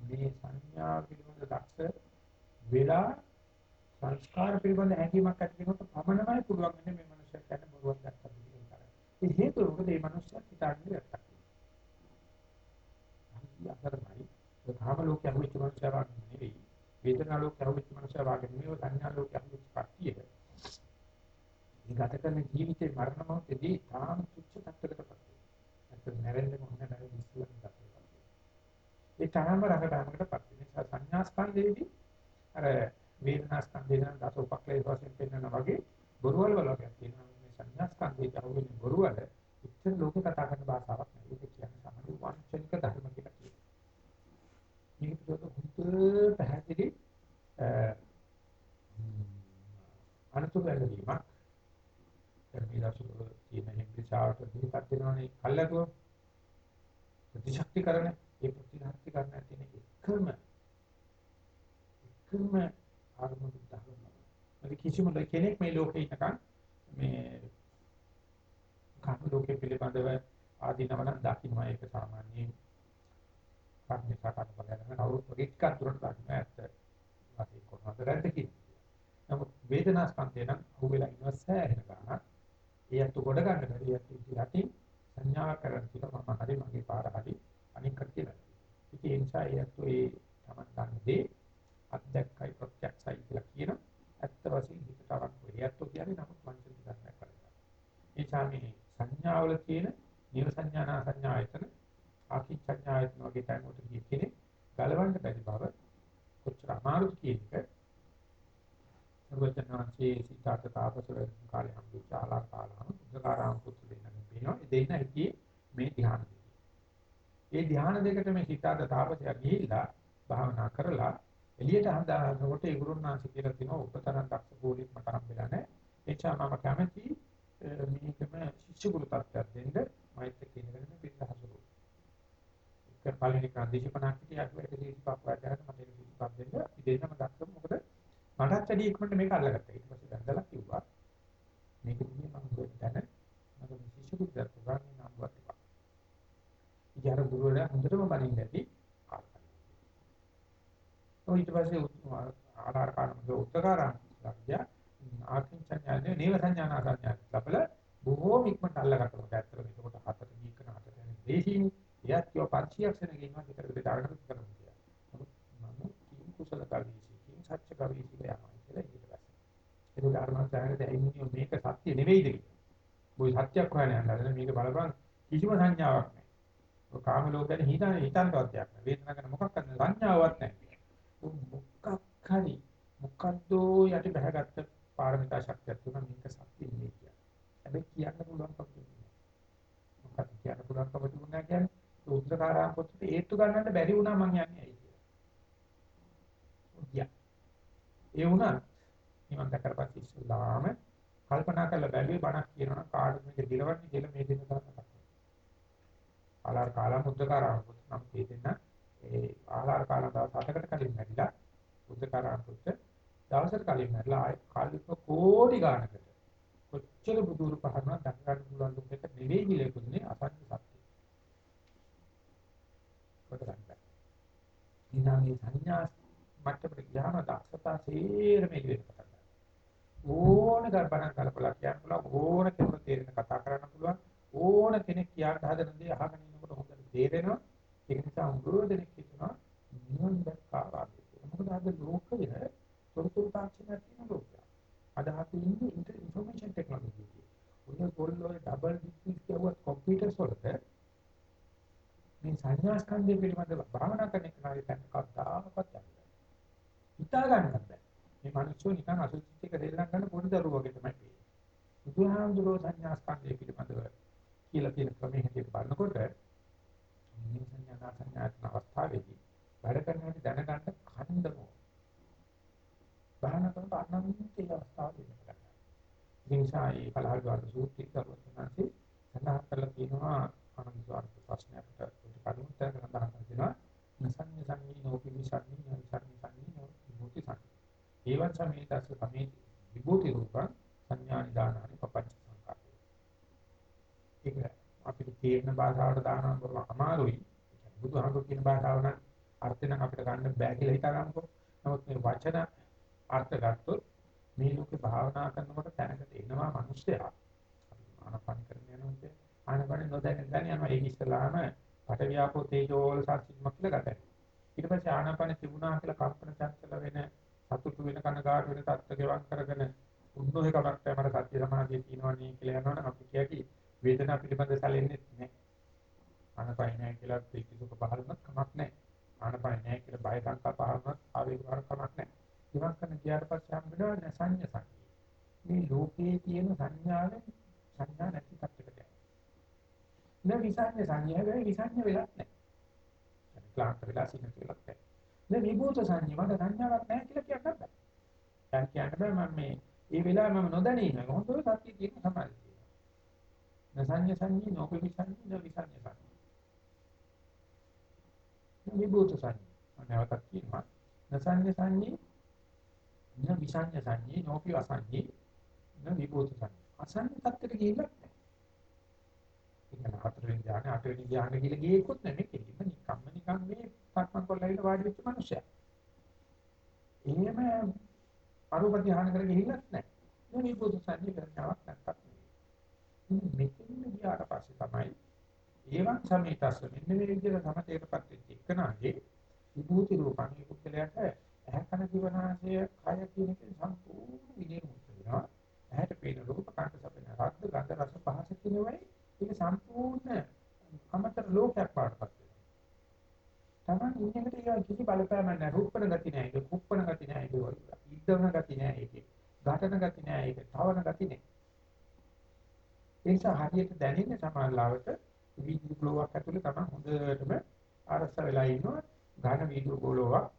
මේ සංඥා පිළිබඳ දක්ෂ වෙලා සංස්කාර පිළිබඳ හැඟීමක් ඇති වෙනකොට පමණමයි පුළුවන් වෙන්නේ මේ මිනිස්සුන්ට කියන්නේ බොරුවක් දැක්කද කියන එක. ඒ හේතුව මොකද මේ මිනිස්සුන්ට හිතන්නේ නැත්තම්. හරි අතරමයි. ඒ කාම ලෝකයේ අහුවෙච්ච මිනිස්සුන්ට නෙවෙයි. වේදනා ලෝකයේ අහුවෙච්ච මිනිස්සුන්ට වාගේ නෙවෙයි සංඥා ලෝකයේ අහුවෙච්ච කට්ටිය. මේ ගත කරන ජීවිතේ මරණ මොහොතේදී තාම තුච්ච තත්ත්වයකටපත් වෙනවා. නැත්නම් නැරෙන්නේ මොන නැරෙන්නේ ඉස්සෙල්ලා තත්ත්වයකට. ඒ තරම්ම රඟපෑමකටපත් වෙන නිසා සංඥා ස්කන්ධයේදී අර වේදනා ස්කන්ධේ නම් දස උපක්ලේශ වශයෙන් පෙන්වනා වගේ බොරුවල් වල වගේ තියෙනවා මේ සංඥා ස්කන්ධේ අහුවෙන බොරුවල ඉතින් ලෝක කතා කරන භාෂාවක් නෙවෙයි ඒක කියන්නේ සාමාන්‍ය වංචනික ධර්ම කියලා කියනවා. මේක පිටුට හුදු පැහැදිලි අනුතුරු වැළවීමක් ධර්මීදාසුර කියන හිම්පිචාවට දීපත් වෙනවනේ කල්ලාකෝ ප්‍රතිශක්තිකරණ ඒ ප්‍රතිශක්තිකරණ තියෙන එකම එකම ආගම බුද්ධහම මොකද කිසිම කෙනෙක් මේ ලෝකේ ඉන්නකම් මේ කාම ලෝකේ පිළිබඳව ආදීනවන දකින්න ඒක සාමාන්‍යයෙන් කර්ම සාකච්ඡා කරගෙන කවුරුත් එක්ක අතුරට ගන්න ඇත්ත. වාසිය කොහොමද රැඳ කියන්නේ නමුත් වේදනා ස්කන්ධය නම් අහුවෙලා ඉන්න සෑහෙන ගන්න ඒ අතු කොට ගන්න බැරි යටි සංඥා කරන් කියලා මම හරි මගේ පාර හරි අනික් කට්ටිය ඉතින් ඒ නිසා ඒ අතු ඒ තමන් ගන්න දේ අත්දැක්කයි ප්‍රත්‍යක්ෂයි කියලා කියන ඇත්ත වශයෙන් හිතට අරන් වෙරියත්තු කියන්නේ නමුත් වංචන ධර්මයක් කරනවා. ඒ ඡාමේ සංඥාවල තියෙන නිව සංඥානා සංඥායතන ආකිච්ඡඥායතන වගේ තැන්වලට ගිය කෙනෙක් ගලවන්න බැරි බව කොච්චර අමාරුද කියන එක සර්වඥාන්සේ සීතාත තාපසවල කාලේ හම්බුච්ච ආලා කාලහම උද්දකාරාම පුත්‍ර දෙන්නගෙන් පේනවා. ඒ දෙන්න හිටියේ මේ ධ්‍යාන දෙකේ. ඒ ධ්‍යාන දෙකට මේ සීතාත තාපසයා ගිහිල්ලා භාවනා කරලා එළියට හදානකොට ඒ ගුරුනාංශ කියලා තියෙනවා උපතරන් දක්ෂ ගෝලියෙක් මට හම්බෙලා නැහැ. එචා මම කැමති මේකම ශිෂ්‍ය ගුරු තත්ත්වයක් දෙන්න මෛත්‍රී කියනගෙන මේ පිටහසුරු. ඒක පළවෙනි කාන්දේශ 50ක් කියක් වැඩ 35ක් වැඩ මට ඒක 35ක් දෙන්න අපි දෙන්නම දක්වමු මොකද මටත් වැඩි ඉක්මනට මේක අල්ලගත්තා. ඊට පස්සේ දැන්දලා කිව්වා මේක දිනේ මම දැන මම ශිෂ්‍ය ගුරු දක්වා ගන්න නම් වත්. ඉතින් අර ගුරුවරයා හොඳටම බලින්න ඇති ඊට පස්සේ ආකාර කාරණක උත්තකාරණ ලක්ෂ්‍ය ආකින්චඥානේ නේව සංඥානා සංඥා ලබල බොහෝම ඉක්මනට අල්ලගන්නවා. ඇත්තටම එතකොට හතර දීකන හතර යන දේශීන් එයත් කිය පරිචයක්ෂණ ගේනවා විතර විතර දාගෙන කරනවා කියලා. නමුත් මම කිම් කුසල කවීසි කිම් සත්‍ය කවීසි කියනවා කියලා ඊට පස්සේ. ඒක ධර්මාචාර්යද ඇයිමිනිය මේක සත්‍ය නෙවෙයිද කියලා. මොයි සත්‍යයක් හොයන්න යනවා. මේක බලපන් කිසිම සංඥාවක් නැහැ. ඔය කාම ලෝකයෙන් හිතන හිතන්තවත් දෙයක් නෑ. වේදනාව ගැන මොකක්ද සංඥාවක් නැහැ. මොකක් හරි මොකද්ද යටි බහගත්ත පාරමිතා ශක්තියක් තුන මේක සත්‍ය නෙවෙයි කියන්නේ. හැබැයි කියන්න පුළුවන් කවුද? මොකක්ද කියන්න පුළුවන් කවුද දුන්නා කියන්නේ උද්දකාරා පොතේ හේතු ගන්නන්න බැරි වුණා මං යන්නේ ඇයි කියලා. ඒ වුණා නිවන් දැකලා පස්සේ ඉස්ලාම කල්පනා කරලා බැලුවේ බණක් කියනවා කාටද මේක දිලවන්නේ කියලා මේ දෙන්න තමයි කතා කරන්නේ. ආලාර කාලා මුද්දකාරා පොත නම් දෙන්න ඒ ආහාර කාල දවස් 7කට කලින් මැරිලා බුද්ධකාරාම පුත්ත දවසකට කලින් මැරිලා ආය කාලික කෝටි ගානකට කොච්චර බුදුරු පහරන දක්වන්න පුළුවන් දුක නෙවෙයි නිලෙකුනේ අසත්‍ය සත්‍ය. කොට ගන්න. ඊනාමේ සංඥා මට්ටමට ගියාම දක්ෂතා සේරම ඉගෙන ගන්න. ඕන ගර්භණ කලපලා කියන්න පුළුවන් ඕන කෙනෙකුට තේරෙන කතා කරන්න පුළුවන් ඕන කෙනෙක් කියන්න හදන දේ අහගෙන ඉන්නකොට හොඳට තේරෙනවා ඒක නිසා උගෝදෙනෙක් කියනවා නිවන් දැක්කා වගේ. මොකද අද ලෝකය තොරතුරු තාක්ෂණයක් තියෙන ලෝකයක්. අද අපි ඉන්නේ ඉන්ෆර්මේෂන් ටෙක්නොලොජි එකේ. ඔය පොල්ලෝ ඩබල් ඩිග්‍රී කියවත් කම්පියුටර්ස් වලට මේ සංඥා ස්කන්ධය පිළිබඳව භාවනා කරන කෙනාගේ තැන කවදාකවත් යන්නේ. හිතා ගන්නත් බෑ. මේ මිනිස්සු නිකන් අසුචිත් එක දෙල්ලම් ගන්න පොඩි දරුවෝ වගේ තමයි පේන්නේ. බුදුහාමුදුරෝ සංඥා ස්කන්ධය පිළිබඳව කියලා තියෙන ක්‍රමයේ හැටියට බලනකොට මේ සංඥා සංඥාත්ම අවස්ථාවේදී වැඩ කරන හැටි දැනගන්න කන්දමෝ. භාවනා කරන අනන්ත අවස්ථාව දෙන්න ගන්නවා. ඒ නිසා මේ කලහල්වාද සූත්‍රය කරුවචනාංශේ සඳහන් කරලා තියෙනවා ආනන්ද ස්වාමීන් ප්‍රශ්නයකට කරුණු තැන සඳහන් කරනවා නසඤ්ඤ සංඤී නෝපි විසඤ්ඤී නසඤ්ඤ සංඤී නෝ විභූති සංඤී ඒවත් සමේතස්ස සමේ විභූති රූප සංඥා නිදානානි පපංච සංකාරය. ඒක අපිට තේරෙන භාෂාවට දානවා බොහොම අමාරුයි. බුදුහාමුදුරු කියන භාෂාව නම් අර්ථ නම් අපිට ගන්න බෑ කියලා හිතා ගන්නකො. නමුත් මේ වචන අර්ථ ගත්තොත් මේ ලෝකේ භාවනා කරනකොට තැනකට එනවා මිනිස්සයා. අපි ආනපන කරගෙන යනකොට ආනපන නොදැන දැන යනවා ඒක ඉස්සලාම පට වියාපෝ තේජෝ වල සාක්ෂිත්මක් කියලා ගතයි. ඊට පස්සේ ආනාපාන තිබුණා කියලා කම්පන චංචල වෙන සතුටු වෙන කනගාටු වෙන තත්ත්ව ගෙවක් කරගෙන උන්නෝහේ කමක් තමයි මට සත්‍ය සමාධිය තියෙනවනේ කියලා යනවනම් අපි කියකි වේදනාව පිළිබඳ සැලෙන්නේ නැහැ. ආනාපාන නැහැ කියලා පිළිසුක පහළමක් කමක් නැහැ. ආනාපාන නැහැ කියලා බය සංකා පහළමක් ආවේග කමක් නැහැ. ඉවක් කරන ගියාට පස්සේ හම්බෙනවා නැසඤ්ඤ සංකේ. මේ ලෝකයේ තියෙන සංඥාවෙන් සංඥා නැති තත්ත්වයකට න විසඤ්ඤ සංඥා වෙයි විසඤ්ඤ වෙලක් නැහැ. ක්ලාන්ත වෙලා සිටින වෙලක් නැහැ. න විභූත සංඥා මට සංඥාවක් නැහැ කියලා කියන්න බෑ. දැන් කියන්න බෑ මම මේ ඒ වෙලාව මම නොදැනී ඉන්නවා. හොඳට සත්‍ය තියෙන සමාධිය. නසඤ්ඤ සංඥා නෝපි විසඤ්ඤ න විසඤ්ඤ සංඥා. විභූත සංඥා. නැවතත් කියනවා. නසඤ්ඤ සංඥා න විසඤ්ඤ සංඥා නෝපි අසඤ්ඤා න විභූත සංඥා. අසඤ්ඤ තත්ත්වයට ගිහිල්ලා කියන්නේ හතරවෙනි ධ්‍යාන අටවෙනි ධ්‍යාන කියලා ගියෙකුත් නෙමෙයි කෙලින්ම නිකම්ම නිකම් මේ සක්මන් කොල්ලයිල වාඩි වෙච්ච මිනිස්සයා. එහෙම අරූප ධ්‍යාන කරගෙන ගිහිල්ලත් නැහැ. මේ බුදු සත්‍ය කරනවක් නැත්තත් මෙතෙන් ගියාට පස්සේ තමයි ඒවන් සමීතස්ස මෙන්න මේ විදිහට සමතේටපත් වෙච්ච එකනාගේ විභූති රූපණී පුද්ගලයාට ඇහැ කන දිවනාසය කය කියන එක සම්පූර්ණ විදිහට වෙනවා. ඇහැට පේන රූප කාට සපෙන රද්ද ගන්ධ රස පහස කියනවයි ඒක සම්පූර්ණ අමතර ලෝකයක් පාඩපත් වෙනවා. Taman ඉන්නකට ඒක කිසි බලපෑමක් නැහැ. රූපණ ගති නැහැ. ඒක කුප්පණ ගති නැහැ. ඒක ඉද්දවන ගති නැහැ. ඒක ඝටන ගති නැහැ. ඒක තවන ගති නැහැ. ඒ නිසා හරියට දැනෙන්නේ සමානලාවට වීඩියෝ ග්ලෝවක් ඇතුලේ තමයි හොඳටම අරස වෙලා ඉන්නවා. ඝන වීඩියෝ ග්ලෝවක්.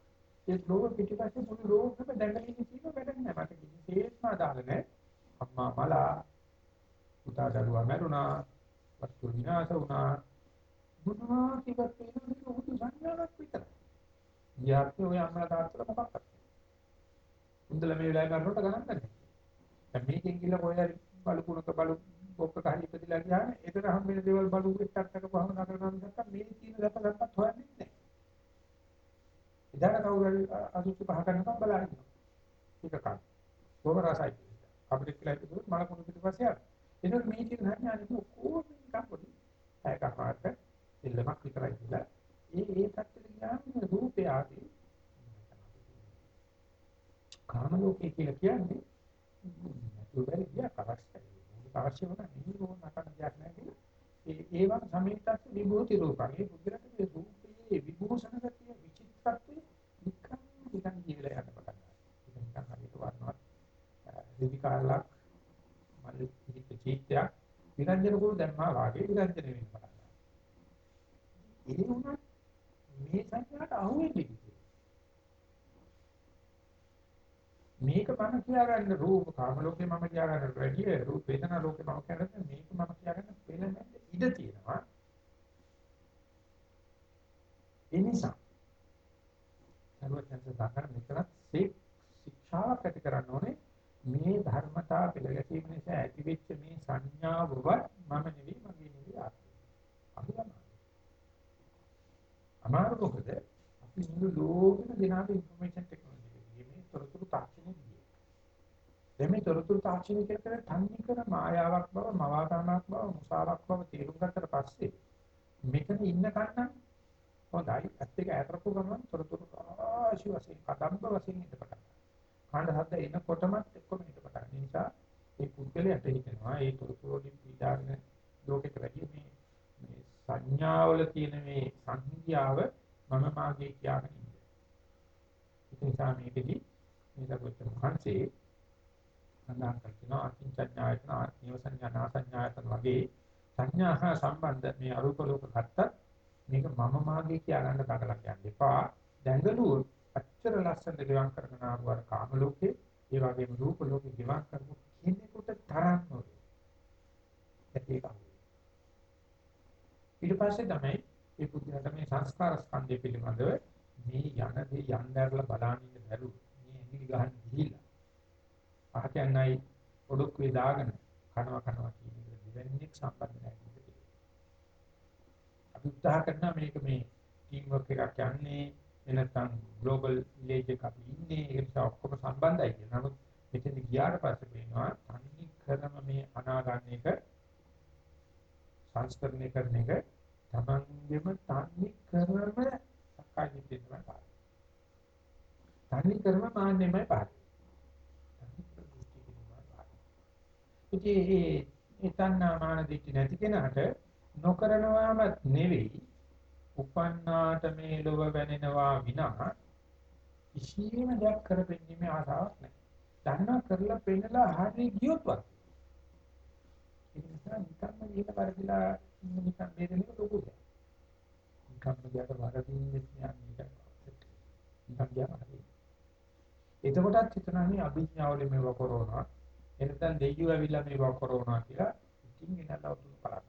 ඒ ග්ලෝව පිටිපස්සේ මුළු ලෝකෙම දැඟලින්න තියෙන වැඩක් නැහැ. මට කිසිසේත්ම අදාළ නැහැ. අම්මා මලා පුතා දරුවා මැරුණා වස්තු විනාශ වුණා මොනවා කිව්වත් ඒක උදු සංඥාවක් විතරයි. යාත්‍රි ඔය අම්මලා තාත්තලා මොකක්ද? උන්දල මේ වෙලාවේ කරනකොට ගණන් ගන්න. දැන් මේකෙන් ගිහලා ඔය බලු කුණක බලු බොක්ක කහරි ඉපදිලා ගියාම ඒතර හම්බෙන දේවල් බලු එක්කටක කොහොම නගරනවා මිසක් මේ තියෙන දැක දැක්කත් හොයන්නේ නැහැ. ඉදාන කවුරු අසුචි පහ කරනකම් බලන්නේ. ඒක කන. බොහොම රසයි. අපිට කියලා හිතුවොත් මල කුණු පිටපස්සේ යනවා. එතකොට මේ කියන සංඥානේ ඔක්කොම නිකන් පොඩි ඒකපාරට දෙල්ලමක් විතරයි කියලා. ඒ ඒ පැත්තට ගියාම රූපය ආදී කාම ලෝකේ කියලා කියන්නේ දුබල ගියා කරස්සයි. අවශ්‍ය වුණා නිරෝධ නටන දෙයක් නැහැ ඒ ඒවා සමීපස්ස විභූති රූපං. ඒ බුද්ධරට මේ රූපයේ විභූෂණ ගතිය විචිත්තත්වය නිකන් නිකන් කියලා යන්න පටන් ගන්නවා. ඒක නිකන් හරියට වර්ණවත් විවිකාලක් මල් චීත්තයක් විරංජන කුරු දැම්මා වාගේ විරංජන වෙන්න පටන් ගන්නවා. ඒ වුණත් මේ සංඥාට අහුවෙන්නේ කිසි. මේක මම කියාගන්න රූප කාම ලෝකේ මම කියාගන්න වැඩි රූප වේදනා ලෝකේ මම කියන්නේ මේක මම කියාගන්න පෙළෙන්නේ ඉඩ තියෙනවා. ඒ නිසා සර්වඥයන් සදාකර මෙතන ශික්ෂාවක් ඇති කරන්න ඕනේ මේ ධර්මතා පිළිගැසීම නිසා ඇතිවෙච්ච මේ සංඥාවව මම නෙවෙයි මගේ නෙවෙයි ආත්මය. අමාරු මොකද? අපි ඉන්න ලෝකෙම දෙනාට ইনফরমේෂන් ටෙක්නොලොජි මේ තොරතුරු තාක්ෂණය දිගේ. දැන් මේ තොරතුරු තාක්ෂණය කියන තන්නේ කර මායාවක් බව, මවාතාවක් බව, මුසාවක් බව තේරුම් ගත්තට පස්සේ මෙතන ඉන්න කන්න හොඳයි. ඇත්ත එක ඇතරපු ගමන් තොරතුරු ආශි වශයෙන්, කදම්බ වශයෙන් ඉඳ පටන් කාණ්ඩ හද්ද එනකොටමත් එක්කම ඉඳ පටන් ගන්න නිසා ඒ පුද්ගලයාට හිතෙනවා ඒ තොරතුරු වලින් පීඩාගෙන ලෝකෙට වැඩි මේ මේ සංඥාවල තියෙන මේ සංහිඳියාව මම මාගේ කියාගෙන ඉන්නේ. ඒක නිසා මේකෙදි මේ දරුවත් මහන්සේ සඳහන් කරනවා අකින්චඥායතන ආත්මීය සංඥා නාසඥායතන වගේ සංඥා හා සම්බන්ධ මේ අරූප ලෝක ගත්තත් මේක මම මාගේ කියලා ගන්න දඟලන්න යන්න එපා. දැඟලුවොත් අච්චර ලස්සනට ගෙවම් කරගෙන ආව අර කාම ලෝකේ ඒ වගේම රූප ලෝකේ ගෙවම් කරපු කෙනෙකුට තරම් නොවේ. ඒක ඊට පස්සේ තමයි මේ පුදුරට මේ සංස්කාර ස්කන්ධය පිළිබඳව මේ යන දේ යnderලා බලන්න ඉන්න බැරුව මේ ඇඟිලි ගහන්න ගිහිල්ලා අහකයන්යි ඔඩොක්කුවේ දාගෙන කනවා කනවා කියන එක දෙවන්නේ සම්බන්ධ නැහැ. අපි උත්සාහ කරනවා මේක මේ ටීම් වර්ක් එකක් යන්නේ එනතන් ග්ලෝබල් විලේජ් එකක් අපි ඉන්නේ ඒ නිසා ඔක්කොම සම්බන්ධයි කියන. නමුත් මෙතන ගියාට පස්සේ පේනවා තනි කරම මේ අනාගන්න එක සංස්කරණය කරන එක තමන්ගෙම තනි කරම සක්කාය දිට්ඨිය තමයි පාරේ. තනි කරම මාන්නෙමයි පාරේ. ඉතින් ඒ තණ්හා මාන දිට්ඨිය නැති කෙනාට නොකරනවාමත් නෙවෙයි උපන්නාට මේ ලොව වැනෙනවා විනා කිසිම දෙයක් කරපෙන්නීමේ ආසාවක් නැහැ. දන්නා කරලා පෙන්නලා හරි ගියොත් වත්. ඒ නිසා නිකම්ම මේක පරිදිලා නිකම් බේරෙන්නේ ලොකු දෙයක්. නිකම්ම ගියට වරදින්නේ නැහැ නිකම් ගියා හරි. එතකොටත් හිතනන්නේ අභිඥාවල මේව කරෝනා එනතන් දෙයියෝ ඇවිල්ලා මේව කරෝනා කියලා ඉතින් එනලා උතුම් කරා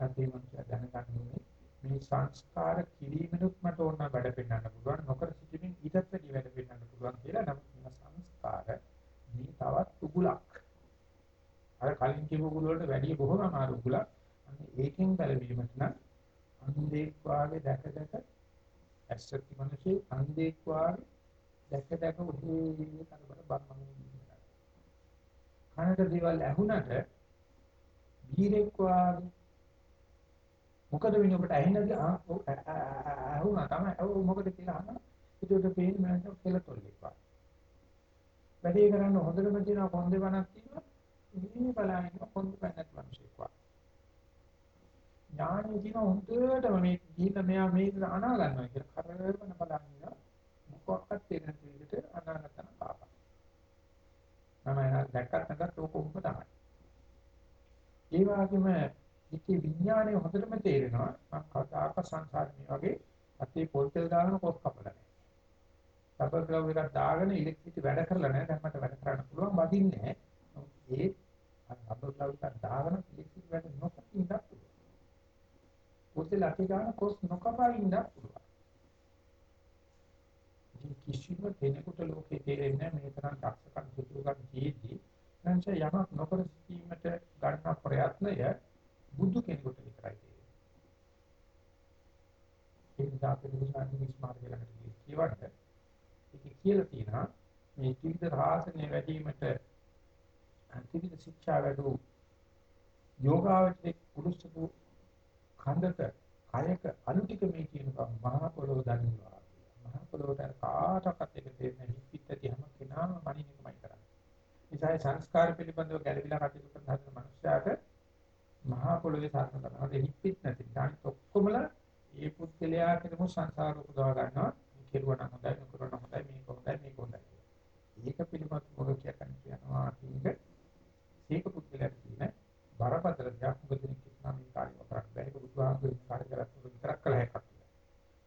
සතිය මනුෂ්‍ය දැනගන්න ඕනේ මේ සංස්කාර කිරීමනුත් මට ඕන වැඩ පෙන්වන්න පුළුවන්. නොකර සිටීමෙන් ඊටත් වැඩි වැඩ පෙන්වන්න පුළුවන් කියලා නමුත් මේ සංස්කාර මේ තවත් උගුලක්. අර කලින් කියපු උගුල වලට වැඩි බොහොම අමාරු උගුලක්. අන්න ඒකෙන් බැලවීමට නම් අන්දේක් වාගේ දැක දැක ඇස්සති මිනිස්සේ අන්දේක් වාගේ දැක දැක උදේ කරබර බම්මම කනට දේවල් ඇහුණට බීරෙක් වාගේ මොකද වෙන්නේ? ඔබට ඇහෙන්නද අහුණා තමයි ඔව් මොකද කියලා අහනවා. ඒකට පේන්නේ මනස කියලා තොල්ලෙපා වැඩේ කරන්න හොඳටම තියෙනවා කොන්දේ වණක් තියෙනවා. ඉන්නේ බලන්නේ කොන්දේ පැන්නත් මිනිස්සෙක් ඥානෙ කියන හොඳටම මේ ගිහින් මෙයා මේක අනා ගන්නවා කියලා කරවන බලන්න මොකක්වත් තේරෙන විදිහට අනාගතන පාපා. තමයි දැක්කත් නැත්නම් ඕක උඹ තමයි. ඒ වගේම ඒකේ විඥානය හොඳටම තේරෙනවා මම කවදාක සංසාරේ වගේ අතේ පොල් තෙල් දාගෙන කොස් කපලා නැහැ. රබර් ග්ලව් එකක් දාගෙන ඉලෙක්ට්‍රිසිටි වැඩ කරලා නැහැ. දැන් මට වැඩ කරන්න පුළුවන් වදින්නේ නැහැ. ඒ රබර් ග්ලව් එකක් දාගෙන ඉලෙක්ට්‍රිසිටි වැඩ නොකර ඉඳක් පුළුවන්. පොල් තෙල් අතේ දාන කොස් නොකපා ඉඳක් පුළුවන්. ඉතින් කිසිම කෙනෙකුට ලෝකේ තේරෙන්නේ නැහැ මේ තරම් දක්ෂකම් සුදුසුකම් ජීවිතී. එනිසා යමක් නොකර සිටීමට ගන්න ප්‍රයත්නය බුදු කෙනෙකුට විතරයි තේරෙන්නේ. ඒ නිසා අපි බුදුසසුන විස්මාර වෙලකට කියවට ඒක කියලා තියෙනවා මේ ත්‍රිවිධ රාසනය වැඩිවීමට ත්‍රිවිධ ශික්ෂා වැඩු යෝගාවචරේ කුරුසතු ඛණ්ඩක කායක අනුටික මේ කියනවා මහා පොළොව දන්නවා මහා පොළොවට කාටවත් එක තේරෙන්නේ හිපිට හැම කෙනාම මනින්නමයි කරන්නේ. ඒසයි සංස්කාර පිළිබඳව ගැළවිලා කටයුතු කරන හදන මනුස්සයාට මහා පොළොවේ සාර්ථක කරනවා. ඒක හිප්පිත් නැති. ඊට ඔක්කොමලා ඒ පුද්ගලයා කෙරෙමු සංසාර උපදවා ගන්නවා. මේ කෙරුවා නම් හොඳයි, නොකරුවා නම් හොඳයි, මේක හොඳයි, මේක හොඳයි. ඒක පිළිබඳව මොකද කියන්නේ කියනවා කියන්නේ ඒක පුද්ගලයාට තියෙන බරපතල දෙයක් මොකද කියනවා මේ කාර්යය කරක් බෑ. ඒක බුදුහාමුදුරුවෝ කාර්ය කරත් විතරක් කළ හැකියි.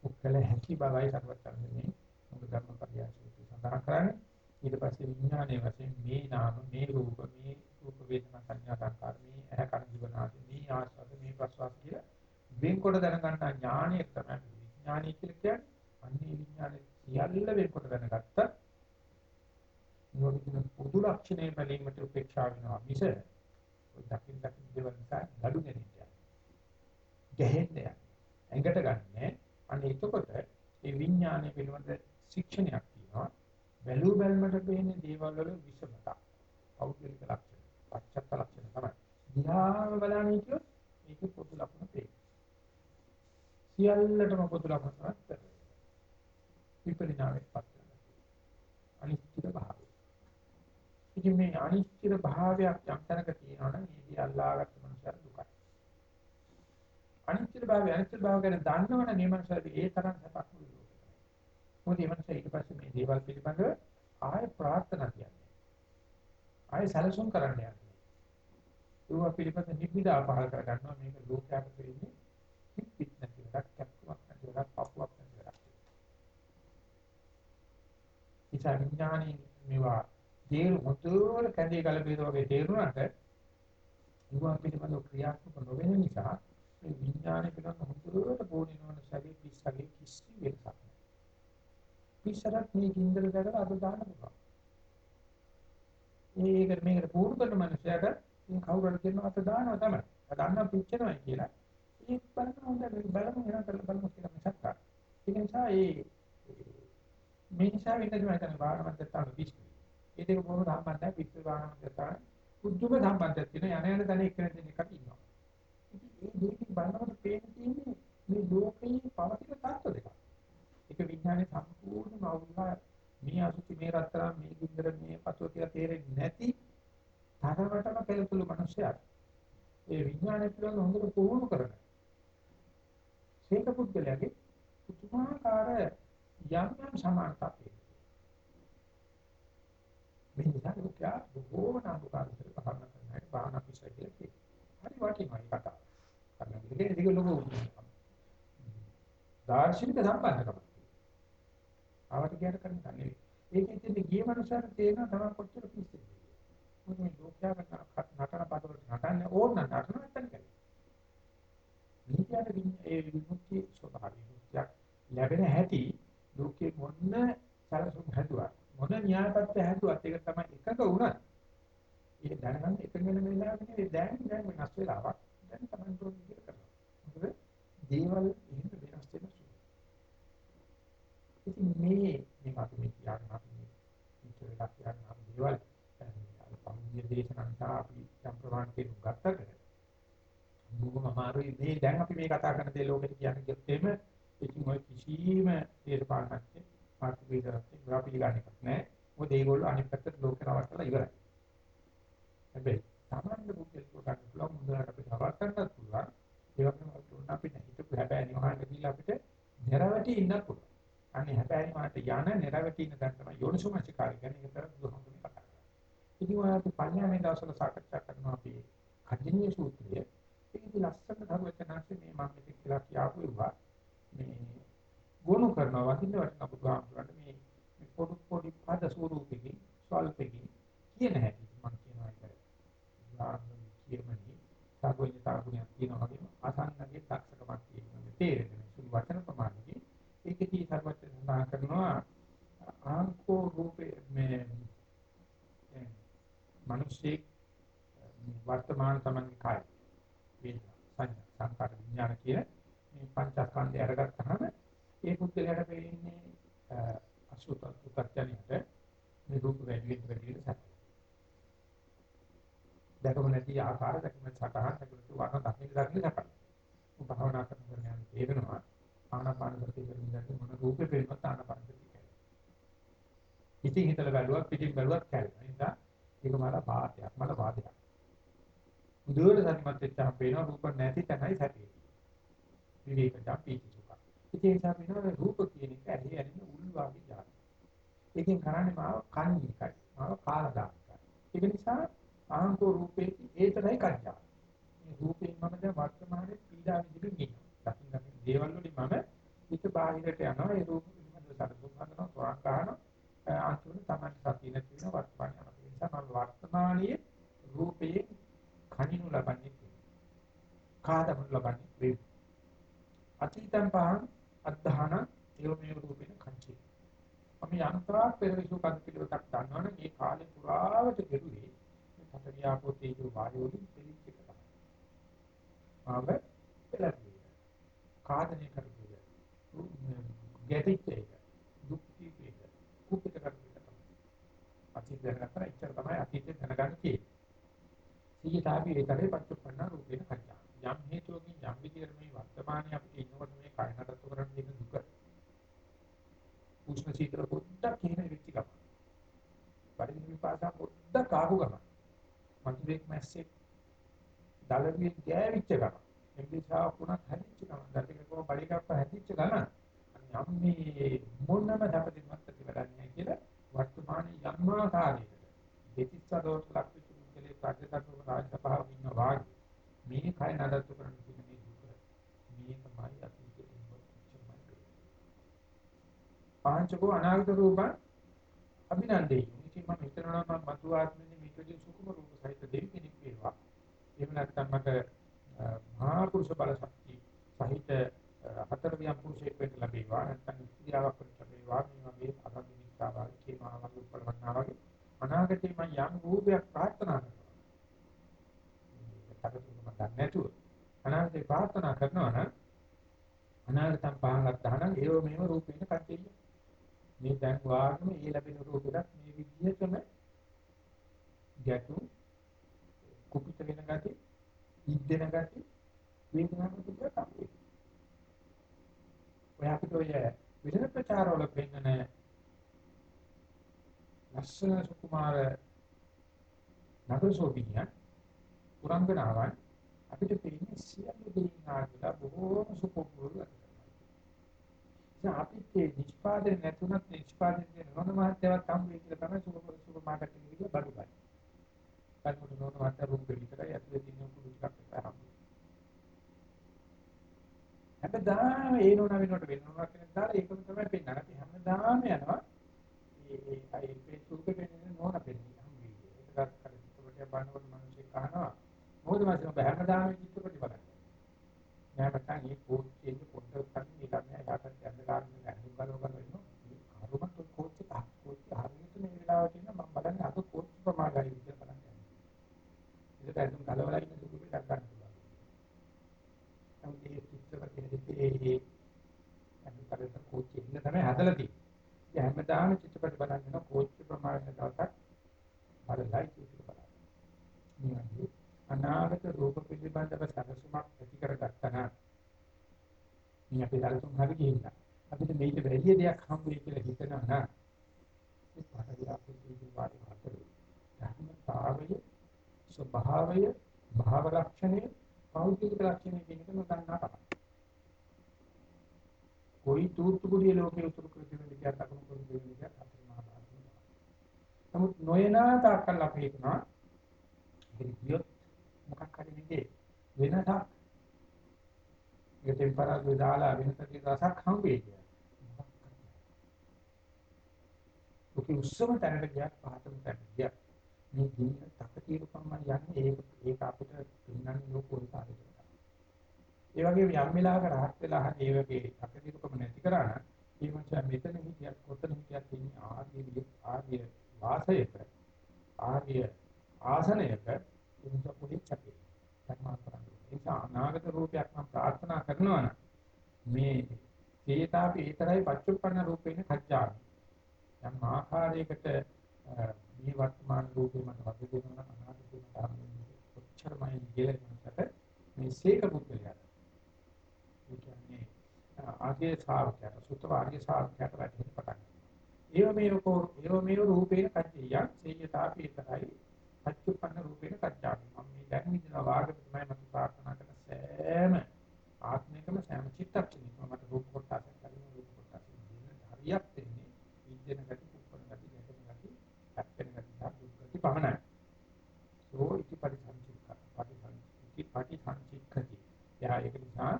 මුක්කල හැකි බවයි සර්වචන්දනේ මොකද ධර්ම පරියාසී සඳහන් කරන්නේ. ඊට පස්සේ විඥානයේ වශයෙන් මේ නාම, මේ රූප, මේ රූප වේදනා සංඥා සංකාර මේ ඇහැ කන දිවනාදී මේ ආස්වාද මේ ප්‍රසවාස කියලා වෙන්කොට දැනගන්න ඥානය තමයි විඥානය කියලා කියන්නේ. අන්නේ විඥානය සියල්ල වෙන්කොට දැනගත්ත නෝදින පොදු ලක්ෂණය බැලීමට උපේක්ෂා වෙනවා මිස දකින් දකින් දේවල් නිසා නඩු ගෙනින්න ගැහෙන්නේ ඇඟට ගන්නෑ. අනේ එතකොට ඒ විඥානය පිළිබඳ ශික්ෂණයක් තියෙනවා. බැලු බැලමට පේන්නේ දේවල් වල විෂමතා. පෞද්ගලික ලක්ෂණ. පච්චත්ත ලක්ෂණ තමයි. දිහාම බලන්නේ කියොත් මේකේ පොදු ලක්ෂණ පේනවා. සියල්ලටම පොදු ලක්ෂණක් කරනවා. විපරිණාමයක් පත් වෙනවා. අනිශ්චිත භාවය. ඉතින් මේ අනිශ්චිත භාවයක් යම් තැනක තියෙනවා නම් ඒදී අල්ලාහගත්ත මනුස්සයර දුකයි. අනිශ්චිත භාවය අනිශ්චිත භාවය ගැන දන්නවනේ මේ මනුස්සයර ඒ තරම් සපක් නෙවෙයි. මොකද මේ මනුස්සය ඊට පස්සේ මේ දේවල් පිළිබඳව ආය ප්‍රාර්ථනා කියන්නේ. ආය සැලසුම් කරන්න යන්නේ. ඒවා පිළිබඳ නිබ්බිදා පහල කර ගන්නවා මේක ලෝකයට දෙන්නේ පිට නැති එකක් කැප්පුවක් නැති එකක් පපුවක් නැති එකක්. ඉතින් විඥානයේ මේවා තේරු මුතුවර කැඳේ කලබේද වගේ තේරුණාට ඒවා පිළිබඳව ක්‍රියාත්මක නොවෙන නිසා මේ විඥානය පිළිබඳව මුතුවර පෝණිනවන ශරීර පිස්සගේ කිසි වෙනසක් නැහැ. පිස්සරත් මේ කින්දර දකලා අද දාන්න පුළුවන්. මේකට මේකට පුහුණු කරන මනුස්සයාට මේ කවුරුහරි කියනවා අත දානවා තමයි. දාන්නම් පිච්චෙනවා කියලා. ඒක බලන්න හොඳ මේක බලමු එන කරලා බලමු කියලා මිසක් ඒක නිසා ඒ මේ නිසා වෙන්නේ තමයි තමයි බාහමත් තත්තාන පිස්සු. ඒ දෙක බොහොම සම්බන්ධයි පිස්සු බාහමත් තත්තාන. උද්දුම සම්බන්ධයක් තියෙන යන යන තැන එක්කෙනෙක් දෙන්නෙක් ඉන්නවා. ඉතින් මේ දෙකෙන් බලනකොට පේන තියෙන්නේ මේ ලෝකයේ පවතින තත්ත්ව දෙකක්. එක විඥානේ සම්පූර්ණම අවුල්ලා මේ අසුචි මේ රත්තරන් මේ ගින්දර මේ පතුව කියලා තේරෙන්නේ නැති තරමටම පෙරතුළු මිනිසයා ඒ විඥානය පිළිබඳව හොඳට පුහුණු කරන ශේක පුද්ගලයාගේ පුදුමාකාර යම් යම් සමානතා මේ නිසා ලෝකයා බොහෝ නාමකාරී භාවනා කරනවා භාවනා පිසයි කියලා කියනවා. හරි වටිනවා මේ කතාව. කරන්නේ ඒක ලොකු දාර්ශනික සම්බන්ධකමක්. ආවට ගියට කරන්න නෙවෙයි. ඒකෙන් ඉතින් ගිය මනුස්සයන්ට තේරෙනවා තමයි කොච්චර පිස්සෙද. මොකද මේ ලෝකයාට නටන පදවල නටන්න ඕන නටන නැත්නම් කියන්නේ. විද්‍යාවට ඒ විමුක්ති ස්වභාවය ලැබෙන හැටි ලෝකේ මොන සැලසුම් හැදුවා මොන න්‍යායපත්‍ය හැදුවත් ඒක තමයි එකක වුණා. ඒ දැනගන්න එකගෙන වෙන වෙලාවකදී දැන් දැන් වෙනස් වෙලාවක් දැන් තමයි තෝරන විදිහට කරනවා. මොකද දේවල් එහෙම වෙනස් වෙන ඉතින් මේ මේ අපි මේ කියන්නේ අපි මේ ඉතල කියන්නේ අපි දේවල් පෞද්ගලික දේශනාන්තා අපි යම් ප්‍රමාණයකින් ගත්තට බොහොම අමාරුයි. මේ දැන් අපි මේ කතා කරන දේ ලෝකෙට කියන්නේ කිව්වෙම ඉතින් ඔය කිසිම දේශපාලනඥයෙක් ආර්ථික විද්‍යාඥයෙක් ග්‍රාෆික් ගන්න එකක් නැහැ මොකද ඒගොල්ලෝ අනිත් පැත්තට ලෝකේ නවත්තලා ඉවරයි. හැබැයි සාමාන්‍ය පුද්ගලයෙකුට ගන්න පුළුවන් මුදලට අපිට නවත්තන්නත් පුළුවන්. ඒ වගේම අපිට හිතපු හැබැයි නිවහන්න කියලා අපිට නිරවටි ඉන්නත් පුළුවන්. අනේ හැබැයි මාට යන නිරවටින දැන් තමයි යෝනිසෝමනසිකාරය කියන්නේ ඒතර බුදුහමතුනේ කතා කරන්නේ. ඉතින් ඔය අපි පඤ්ඤාමේ දවසවල සාකච්ඡා කරනවා අපි කජිනිය සූත්‍රය. ඒකදී ලස්සන ධර්මචනාංශේ මේ මම මෙතෙක් කියලා කියාපු ඒවා මේ ගොනු කරනවා වදින්න වටින බුදුහාමුදුරන්ට මේ මේ පොඩු පොඩි පද ස්වරූපෙකින් ස්වල්පෙකින් කියන හැටි මම කියනවා ඒක. උදාහරණ කියමනේ සාගෝඤ්ඤතා ගුණයක් තියෙනවා වගේම අසන්නගේ දක්ෂකමක් තියෙනවා. තේරෙන්නේ සුළු වචන ප්‍රමාණයකින් ඒකදී සර්වත්‍ය සඳහන් කරනවා ආංකෝ රූපේ මේ මිනිස්සේ වර්තමාන තමන්ගේ කාය වේදනා සංඥා සංකාර විඥාන කියන මේ පංචස්කන්ධය අරගත්තාම ඒ පුද්ගලයාට වෙන්නේ අසුත උත්ත්‍යණයට මේ රූප වැඩි වෙන වැඩි වෙන සත්‍ය. දැකම නැති ආකාර දැකම සටහන් දැකම වර්ණ දකින්න දකින්න සපයි. භාවනා කරනකොට යන තේරෙනවා ආනාපාන සතිය කරනකොට මොන රූපේ පේනවත් ආනාපාන සතිය කියන්නේ. ඉතින් හිතලා බැලුවත් පිටින් බැලුවත් කැරෙනවා. ඒ නිසා ඒක මල පාඩයක් මල වාදයක්. මුදුවර සම්මත් වෙච්චාම පේනවා රූප නැති තැනයි සැපේ. විවේක දපීති සුඛ. ඉතින් ඒ නිසා පේනවා රූප කියන එක ඇහි ඇරෙන උල් වාගේ જાති. ඒකෙන් කරන්නේ මාව කන්නේ මාව කාලා දාන්නයි. ඒක නිසා ආංකෝ රූපේ ඒතරයි කඥා. මේ රූපේ මම දැන් වර්තමානයේ පීඩා විදිහට ඉන්නවා. දකින්න දකින්න දේවල් වලින් මම හිත බාහිරට යනවා. ඒ රූප පිළිබඳව සැලසුම් කරනවා තොරන් ගන්නවා. අන්තිමට තමයි සතිය නැති වෙන වර්තමාන යනවා ඒ නිසා මම වර්තමානයේ රූපයේ කණිනු ලබන්නේ කාදමු ලබන්නේ වේ අතීතං පහං අද්ධාන ඒවමේ රූපේන කංචි අපි යන්ත්‍රාක් පෙරවිසු කන් පිළිවෙතක් ගන්නවනේ මේ කාලේ පුරාවට කෙරුවේ මේ පතරියාපෝ තේජෝ වායෝලින් පිළිච්ච එක තමයි. ආව පෙළපි කාදනය කරපු එක. ගැටිච්ච එක. දුක් කීප එක. කුපිත කරපු එක තමයි. අතීත දැනගත්තා ඉච්චර තමයි අතීතේ දැනගන්න තියෙන්නේ. සීතාවි ඒතරේ පච්චුප්පන්න රූපේන කච්චා. යම් හේතුවකින් යම් විදිහකට මේ වර්තමානයේ අපිට ඉන්නකොට මේ කය නඩත්තු කරන්න තියෙන දුක උෂ්ණ සීතල පොඩ්ඩක් කියන වෙච්ච ගම. පරිදි විපාසා පොඩ්ඩක් ආපු ගම. මන්දේක් මැස්සේ දලවිය ගෑවිච්ච ගම. එම්බිසා පුණක් හැදිච්ච ගම. දැටිකකෝ පරිකප්ප හැදිච්ච ගම. යම් මේ මොනම දපදින් මත් ප්‍රතිවදන්නේ කියලා වර්තමානයේ යම් ආකාරයකට දෙතිස්සදෝට ලක් වෙච්ච මුදලේ ප්‍රතිසතුක රාජසභාවක ඉන්න වාගේ මේ කය නඩත්තු කරන්න තියෙන මේ දුක මේකමයි අතීතේ ඉන්නොච්චමයි පාංචකෝ අනාගත රූපං අභිනන්දේ ඉතින් මම හිතනවා මම මතු ආත්මෙන්නේ මේකදී සුකුම රූප සහිත දෙවි කෙනෙක් වේවා එහෙම නැත්නම් මට මහා පුරුෂ බල ශක්තිය සහිත හතර වියම් පුරුෂයෙක් වෙන්න ලැබේවා නැත්නම් ස්ත්‍රියක් වෙන්න ලැබේවා මේ වගේ අසදිනිකාවක් කේමාවක් උපලවන්නා වගේ අනාගතේ මම යම් රූපයක් ප්‍රාර්ථනා කරනවා කටසුම දන්නේ නැතුව අනාගතේ ප්‍රාර්ථනා කරනවා නම් අනාගතම් පහලක් දහනම් ඒව මේව රූපේන කටෙන්න මේ දැන් වාග්ම ඒ ලැබෙන රූපයක් මේ විදිහටම ගැටු කුපිත වෙන ගති ඉද්දෙන ගති වේදනාවක් දුක තමයි ඔය අපිට ඔය විදන ප්‍රචාරවල පෙන්නන ලස්සන සුකුමාර නගරසෝබිනිය පුරංගනාවන් අපිට පෙන්නේ සියලු දෙයින් ආගලා බොහෝම සුපුරුදු දැන් අපිට නිෂ්පාදනය නැතුණත් නිෂ්පාදනය කරන නොන මහත්යවත් හම් වෙයි කියලා තමයි සුප සුප මාකට් එකේ ගිහලා බඩු ගන්න. කල්පොට නොන මහත්ය රුම් පිළිතරයි ඇතුලේ තියෙන කුඩු ටිකක් එක හම්. හැබැයි ඒ නෝන වෙනකොට වෙනවා කියන දාලා ඒකම තමයි පෙන්නන්නේ. අපි හැමදාම යනවා ඒ ඒ Facebook එකේ වෙන නෝන පෙන්නන්නේ හම් වෙයි. ඒකත් කර චිත්‍රපටය බලනකොට මිනිස්සු කහනවා. මොකද මාසෙ ඔබ හැමදාම චිත්‍රපටි බලන්නේ. නෑ මචං මේ කෝච් එකේ පොඩ්ඩක් කන්නේ ළමයා යාකට යන්න ගන්න ඇඳුම් ගලව ගන්න වෙනවා. අරුමත් කෝච් එක කෝච් හරියට මේ වෙලාවට ඉන්න මම බලන්නේ අද කෝච් ප්‍රමාණයි විදිහට බලන්නේ. ඒක ඇඳුම් ගලවලා ඉන්න දුක පිටක් ගන්න. නමුත් මේ චිත්‍රපටයේ අනිත් කරේට කෝච් ඉන්න තමයි හදලා තියෙන්නේ. ඒ හැමදාම චිත්‍රපට බලන්න කෝච් ප්‍රමාණය දවසක් බලලා චිත්‍රපට බලන්න. මේ අනාගත රූප පිළිබඳව සැලසුමක් ඇති කරගත්තා නම් මේ අපේ සැලසුම් හරි ගිහිල්ලා අපිට මේක වැඩි දෙයක් හම්බ වෙයි කියලා හිතනවා නම් ඒ පාඩිය අපේ ජීවිතේ වාටි හතරේ ධර්මතාවය ස්වභාවය භාව ලක්ෂණය පෞද්ගලික ලක්ෂණ කියන එක නොදන්නා තමයි. કોઈ තූර්තු කුඩිය ලෝකේ උතුරු කෘතිවෙ විදියට අකුණු කරු දෙන විදියට අතර මහා භාරතය. නමුත් නොයනා තාක්කල් අපි හිතනවා ඒක කියොත් මොකක් හරි විදිහේ වෙනසක් ඒ ටෙම්පරාදුර දාලා වෙනසකේ රසක් හම්බෙයි කියලා. ඔකේ උස්සම තැනට ගියත් පහතම තැනට ගියත් මේ දින තකතිරුකම්ම යන්නේ ඒක ඒක අපිට පින්නන්නේ ලෝකෝල් කාර්යයක්. ඒ වගේම යම් වෙලාවක රහත් වෙලා හරි ඒ වගේ තකතිරුකම නැති කරා නම් මේ මනුස්සයා මෙතන හිටියත් කොතන හිටියත් ඉන්නේ ආර්ය ආර්ය වාසයක ආර්ය ආසනයක ඉන්න පොඩි චකේ. කර්මා කරන්නේ. ඒක අනාගත රූපයක් නම් ප්‍රාර්ථනා කරනවා නම් මේ හේතාපි ඒතරයි පච්චුප්පන්න රූපේන කච්චාමි. යම් ආකාරයකට මේ වර්තමාන රූපේ මට වද දෙනවා නම් අනාගත රූපේ කොච්චරමයි කියලා මේ සීක පුද්ගලයා. ඒ කියන්නේ ආගේ ශාවකයට සුත්ත වාර්ය ශාවකයට වැටෙන්න පටන් ඒව මේකෝ ඒව මේව රූපේන කච්චිය සේයතාපි ඒතරයි පච්චුප්පන්න රූපේන කච්චාමි. මම මේ දැන් විදින වාග්ය තමයි මම ප්‍රාර්ථනා කරන සෑම ආත්මිකම සෑම චිත්තක්ෂණයකම මට රූප කොටසක් ලැබෙන රූප කොටසක් දෙන්න හරියක් දෙන්නේ විද්‍යන ගති කුප්පන ගති ගැටෙන ගති හැප්පෙන ගති සාදුක් ගති පමණයි. සෝ ඉති පරිසංචික්ක පරිසංචික්ක පරිසංචික්කති. යා ඒක නිසා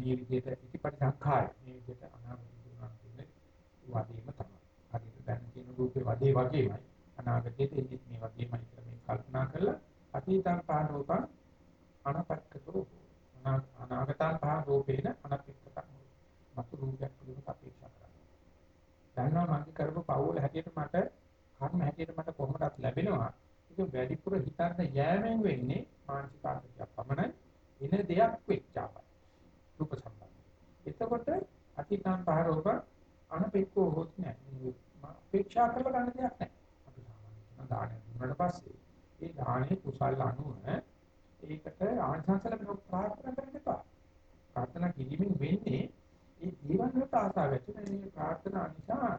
මේ විදිහට ඉති පරිසංඛාය මේ විදිහට අනාගත දුනා කියන්නේ වදේම තමයි. හරියට දැන් කියන රූපේ වදේ වගේමයි අනාගතයේ එන්නේ මේ වගේමයි කියලා මේ කල්පනා කරලා අතීතං පාරෝපං අනපක්කතෝ අනාගතං පාරෝපේන අනපක්කතං මතු රූපයක් පිළිබඳ අපේක්ෂා කරනවා. දන්නවා මම කරපු පවුල හැටියට මට කර්ම හැටියට මට කොහොමදත් ලැබෙනවා. ඒක වැඩිපුර හිතන්න යෑමෙන් වෙන්නේ මානසික ආතතියක් පමණයි. එන දෙයක් වෙච්චාපයි. රූප සම්බන්ධ. එතකොට අතීතං පාරෝපං අනපෙක්කෝ හොත් නැහැ. අපේක්ෂා කරලා ගන්න දෙයක් නැහැ. අපි සාමාන්‍යයෙන් දාන දුන්නාට පස්සේ ඒ දානේ කුසල් අනුව ඒකට ආංශංශ ලැබෙන ප්‍රාර්ථනා කරන්න එපා. ප්‍රාර්ථනා කිරීමෙන් වෙන්නේ ඒ ජීවන වලට ආසාව ඇති වෙන මේ ප්‍රාර්ථනා නිසා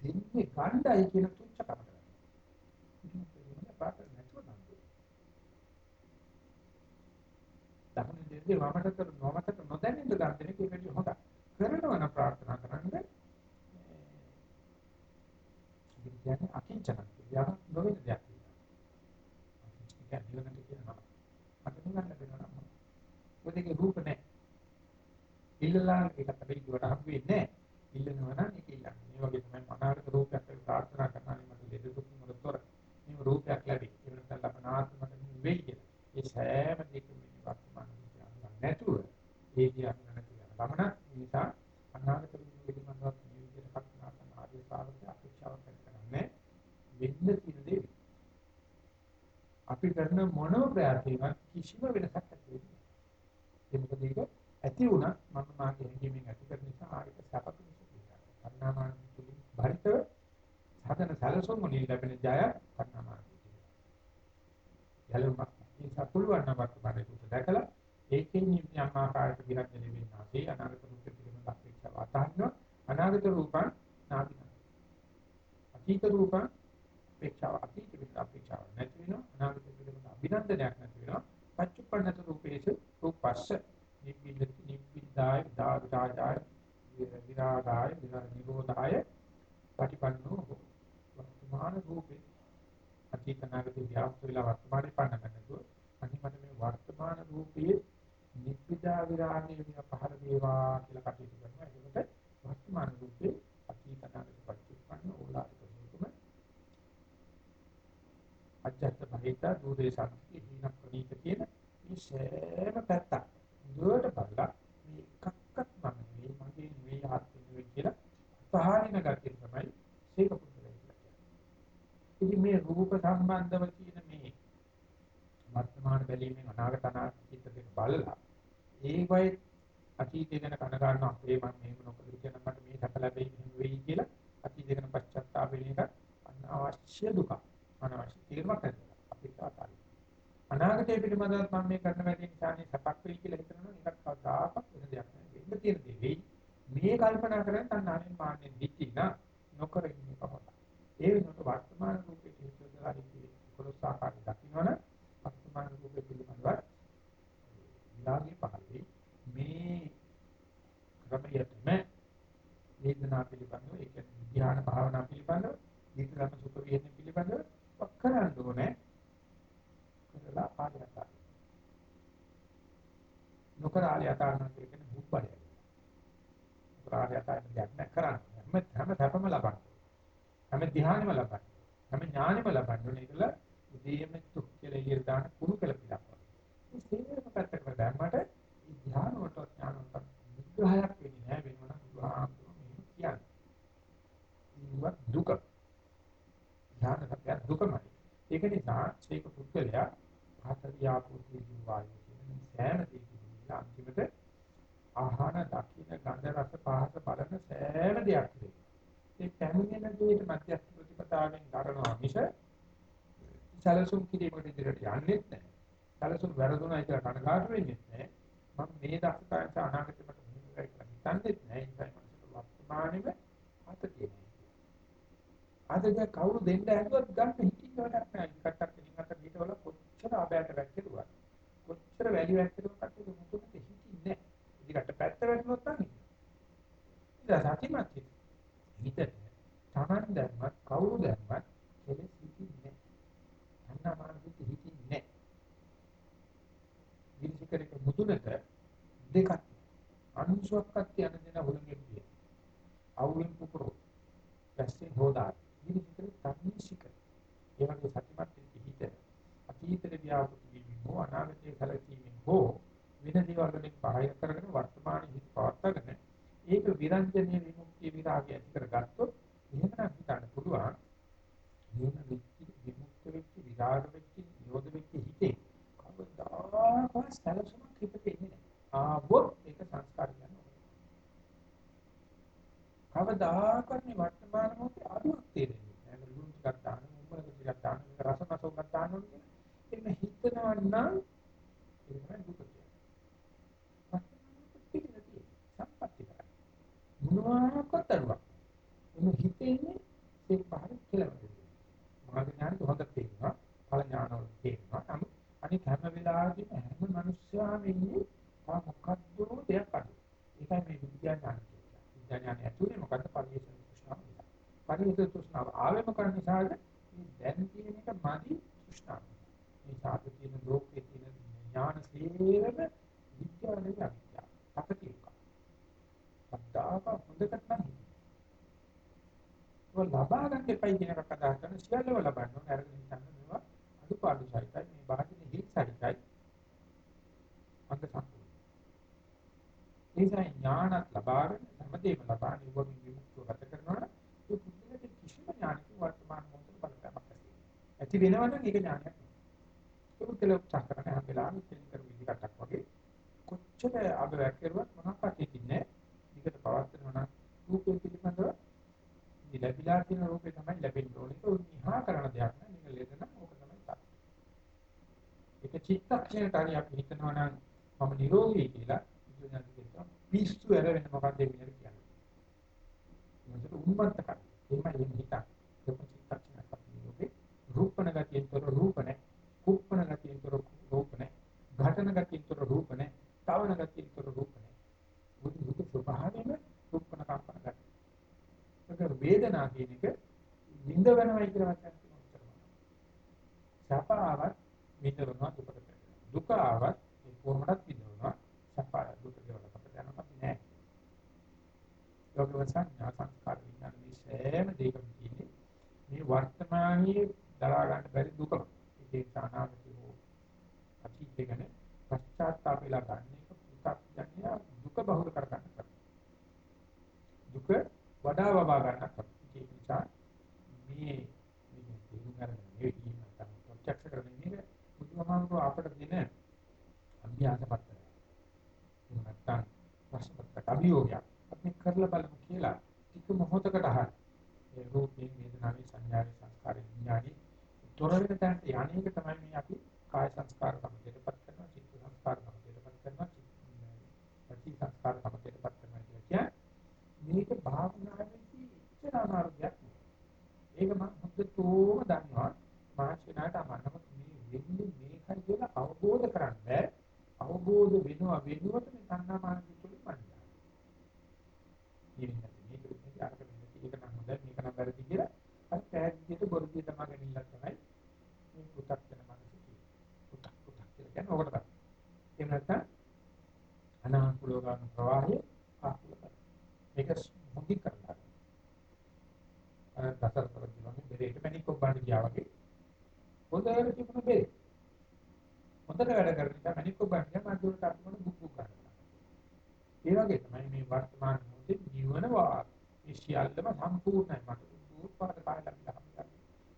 දෙන්නේ ගණ්ඩායි කියන තුච්ච කම කරන්නේ. ඉතින් ප්‍රාර්ථනා නැතුව නම්. තමන් දෙන්නේ වමට කර නොමතට නොදැනෙන්න ගන්න දෙනෙක් ඒකට හොඳ. කරනවා නම් ප්‍රාර්ථනා කරන්නේ කියන්නේ අකිංචන ක්‍රියාවක් නොවන දෙයක් කියලා. අකිංචන කියන්නේ නිවනට කියනවා. මට නිවන ලැබෙනවා නම් මොකද ඒක රූප නැහැ. ඉල්ලලා ඒක තමයි කිව්වට හම් වෙන්නේ නැහැ. ඉල්ලනවා නම් ඒක ඉල්ලන්නේ. මේ වගේ තමයි මනාලක රූපයක් ප්‍රාර්ථනා කරනවා මට ලෙඩ දුක් මොකටතොර. මේ රූපයක් ලැබෙයි. ඒ වෙනසක් ලබනාත් මට වෙයි කියලා. ඒ සෑම දෙයකම මේ වර්තමාන විද්‍යාව නැතුව ඒ කියන්නේ නැති වෙන ගමන නිසා අනාගත පිළිබඳව මේ විදිහට කල්පනා කරන ආදී සාර්ථක අපේක්ෂාවක් කරන්නේ වෙන්න තියෙන දේ. අපි කරන මොනම ප්‍රයත්නයක් කිසිම වෙනසක් ඇති වෙන්නේ නැහැ. ඒ මොකද ඒක ඇති වුණා මම මාගේ හැඟීමෙන් ඇති කරන නිසා ආයත සපක නිසා. කර්ණාමාන තුලින් භරිතව සාධන සැලසුම් වලින් ලැබෙන ජය කර්ණාමාන කියනවා. යලුමක් මේ සතුළුවන්න වර්තමානයේ දුක දැකලා ඒකෙන් යම් ආකාරයක විරජ්‍ය වෙනවා. ඒ අනාගත රූප පිළිබඳ අපේක්ෂාව අතහරිනවා. අනාගත රූපං නාදින. අතීත රූපං අපේක්ෂාව අතීත පිට අපේක්ෂාව නැති වෙනවා. අනාගත පිළිබඳ අභිනන්දනයක් නැති වෙනවා. පච්චුප්පන්නත රූපේසු රූපස්ස නිබ්බින්දති නිබ්බින්දාය දාගාජාය විරාගාය නිරෝධාය පටිපන්නෝ වර්තමාන රූපේ අතීත නාගත ව්‍යාප්ත වෙලා වර්තමානයේ පන්න ගන්නකොට අනිත් මේ වර්තමාන රූපයේ නිබ්බිදා විරාගය වින පහළ වේවා කියලා කටයුතු කරනවා. ඒකට වර්තමාන රූපේ අතීත නාගත පටිච්චසමුප්පන්න ඕලාරික රූපම අජත්ත භවිත දුරේ සත්‍ය හිණ ප්‍රණීත කියන මේ සෑම පැත්තක් දුරට බලලා මේ එකක්වත් මම නෙවෙයි මගේ නෙවෙයි ආත්මෙ නෙවෙයි කියලා පහරින ගැටිය තමයි සීක පුද්ගලයා කියන්නේ. ඉතින් මේ රූප සම්බන්ධව කියන මේ වර්තමාන බැලීමෙන් අනාගත අනාගත දෙක බලලා ඒකයි අතීතය ගැන කන ගන්න අපේ මම මේක නොකද කියන මට මේ සැප ලැබෙයි මෙහෙම වෙයි කියලා අතීතය ගැන පශ්චාත්තාප වෙන එක අනවශ්‍ය දුක අනවශ්‍ය තීරමක් නැති අපිට අතාරින්න. අනාගතය පිළිබඳව මම මේ කරන වැඩේ නිසා නේ සපක් වෙයි කියලා හිතනවා ඒකත් කවදාකවත් වෙන දෙයක් නෙවෙයි වෙන්න තියෙන දේ වෙයි. මේ කල්පනා කරන් තණ්හාවෙන් මාන්නේ දිටි නා නොකර ඉන්නේ කොහොමද ඒ වෙනකොට වර්තමාන රූපේ හේතුවලා ඉන්නේ කොලොස් ආකාරය දකින්නවනේ වර්තමාන රූපේ පිළිබඳව විලාගේ පහළේ මේ ක්‍රමයටම වේදනා පිළිබඳව ඒ කියන්නේ ධ්‍යාන භාවනා පිළිබඳව දීර්ඝම සුඛ විහරණ පිළිබඳව වක්කරන්න ඕනේ කරලා ආයතන. නොකර ආයතන කියන්නේ බුබ්බඩය. නොකර ආයතන දෙයක් නැ කරන්නේ. හැම හැම සැපම ලබන්න. හැම ධ්‍යානෙම ලබන්න. හැම ඥානෙම ලබන්න ඕනේ කියලා උදේම තුක් කියලා ඉර දාන කුණු කළ පිටක්. මේ සේවරම පැත්තකට දැම්මට මේ ධ්‍යාන වලට ඥාන වලට විග්‍රහයක් වෙන්නේ නැහැ වෙනවනම් බුදුහාමුදුරුවෝ මෙහෙම කියන්නේ. ඉවත් දුක. ධ්‍යාන සත්‍ය දුකමයි. ඒක නිසා ශේක පුද්ගලයා ආතරියාපෝති වායු කියන සෑම දෙයකින් අන්තිමට ආහාර දකින්න ගන්ධ රස පහස බලන සෑම දෙයක් වේ. ඒ පැමිණෙන දෙයට මධ්‍යස්ථ ප්‍රතිපදාවෙන් දරනවා මිස සැලසුම් කිරීමකට ඉදිරියට යන්නේ නැහැ. සැලසුම් වැරදුනා කියලා කනගාටු වෙන්නේ නැහැ. මම මේ දක්ෂතාවයට අනාගතේ මට මෙහෙම වෙයි කියලා හිතන්නේ නැහැ. ඒ නිසා මනසට වර්තමානෙම අත තියෙනවා. අද දැන් කවුරු දෙන්න හැදුවත් ගන්න හිතින් වැඩක් නැහැ. කට්ටක් නිකන්ට පිටවල කොච්චර ආබෑට වැක්කෙරුවා. කොච්චර වැලි වැක්කෙරුවා කට්ටිය මුතුන්ට හිතින්නේ නැහැ. ඉතිකට පැත්ත වැටුනොත් නම් ඉතින් සතිමත් හිතේ. තමන් දැම්මත් කවුරු දැම්මත් කෙලෙස් හිතින්නේ නැහැ. අන්නමානසික හිතින්නේ නැහැ. විනිශ්චයක මුතුනක දෙකක් අනුසුවක්වත් යන දෙන හොරගෙන් පිය. අවුලෙන් පුපුරෝ. පැස්සේ හොදා. විනිශ්චයක තනිසික. ඒ වගේ සතිමත් හිත අතීතේ ව්‍යාපෘති වීම හෝ අනාගතයේ කලකීමෙන් හෝ වෙන දේවල් වලින් බාහිර කරගෙන වර්තමානයේ හිත පවත්වාගෙන ඒක විරංජනීය විමුක්තිය විරාගය ඇති කරගත්තොත් එහෙම නම් හිතන්න පුළුවන් එහෙම වෙච්ච විමුක්ත වෙච්ච විරාග වෙච්ච නිරෝධ වෙච්ච හිතේ කවදාකවත් සැලසුමක් හිතේ ඉන්නේ නැහැ ආවොත් ඒක සංස්කාර කියනවා කවදාකවත් මේ වර්තමාන මොහොතේ අඩුවක් තේරෙන්නේ නැහැ ලුණු ටිකක් දාන්න මුම්මල ටිකක් දාන්න රසමසෝක් දාන්න ඕනේ එන්න හිතනවා නම් ඒක තමයි දුක කියන්නේ. පිටිනදී සම්පත්‍ති කරා. මොනවාකට අරුවක්. එමු හිතෙන්නේ ඒ පහර කියලා වෙන්නේ. මාගේ ඥානෙ හොඳ තේරෙනවා. ඵල ඥාන වල තේරෙනවා. නමුත් අනිත් හැම වෙලාවෙදීම හැම මිනිස්යාම ඉන්නේ තා මොකද්ද දෙයක් අඩු. ඒකයි මේ විද්‍යා ඥාන කියන්නේ. විද්‍යා ඥාන ඇතුලේ මොකද්ද පරිේශන තෘෂ්ණාව නිසා. පරිේශන තෘෂ්ණාව ආවෙම කරන නිසාද මේ දැන් තියෙන එක මදි තෘෂ්ණාව. මේ සාපේ තියෙන ලෝකයේ තියෙන ඥාන සේරම විද්‍යාවේ අවිද්‍යාව. අපතික. අත්තාව හොඳකට නම් ඔය ලබා ගන්න එපයි කියන එකක් අදහස් කරන සියල්ලම ලබන්න ඕනේ අරගෙන හිටන්න මේවා අදුපාඩු සහිතයි මේ බාහිර හිත් සහිතයි අංග සම්පූර්ණ. නිසා ඥානත් ලබාගෙන හැමදේම ලබා නිවමින් විමුක්තිය ගත කරනවා ඒ පුද්ගලට කිසිම ඥානක වර්තමාන මොහොතේ බලපෑමක් ඇති ඇති වෙනවා නම් ඒක ඥානයක් නෙවෙයි. ඒ පුද්ගල උත්සාහ කරන හැම වෙලාවෙම තෙල් කර විදිකටක් වගේ කොච්චර අගයක් කරුවත් මොනක්වත් ඉන්නේ නැහැ. විකට පවත්වනවා නම් රූපේ පිළිබඳව මේ ලැබිලා තියෙන රූපේ තමයි ලැබෙන්න ඕනේ. ඒක උන්හා කරන දෙයක් නෑ. මේක ලෙඩ නම් ඕක තමයි තාක්ෂ. ඒක චිත්තක්ෂණයට හරි අපි හිතනවා නම් මම නිරෝගී කියලා ඉතින් කියනවා පිස්සු ඇර වෙන මොකක්ද මේ කියන්නේ. මොකද උන්මත්තක. එහෙමයි එන්නේ හිතක්. ඒක චිත්තක්ෂණයක් අපි නිරෝගේ රූපණ ගතියෙන්තර රූපනේ, කුප්පණ ගතියෙන්තර රූපනේ, ඝටන ගතියෙන්තර රූපනේ, තවන ගතියෙන්තර රූපනේ. බුදු බුදු ස්වභාවයෙන්ම රූපණ කම්පන ගතිය. ඒක වේදනා කියන එක නිඳ වෙනවයි කියලා වචන කියනවා. සපාවත් විතරනවා දුකට. දුක ආවත් ඒ කොහොමදත් විඳවනවා. සපා දුක කියලා අපිට දැනගන්න නෑ. ලෝක සංඥා සංස්කාර විඥාන මේ සෑම දෙයකම තියෙන්නේ මේ වර්තමානයේ දරා ගන්න බැරි දුක. ඒකේ සානාගති හෝ අතීතේ ගැන පශ්චාත්තාප වෙලා ගන්න එක පු탁ඥය දුක බහුල කර ගන්න. දුක වඩා වබා ගන්නත් ඒ නිසා මේ මේ තේරුම් ගන්න මේ ඉන්න තමයි ප්‍රත්‍යක්ෂ කරන්නේ බුදුහාමුදුරුවෝ අපට දෙන අභ්‍යාස පත්‍රය. එහෙම නැත්නම් ප්‍රශ්නපත්‍රක අභියෝගයක් අපි කරලා බලමු කියලා ටික මොහොතකට අහන්න. ඒ රූපේ වේදනාවේ සංඥාවේ සංස්කාරේ විඥානේ තොර වෙන තැනට යන්නේක තමයි මේ අපි කාය සංස්කාර සම්පූර්ණපත් කරනවා චිත්ත සංස්කාර සම්පූර්ණපත් කරනවා චිත්ත සංස්කාර සම්පූර්ණපත් සම්පූර්ණයි මට දුර්පාද කාය ලැබිලා හම්බුනේ.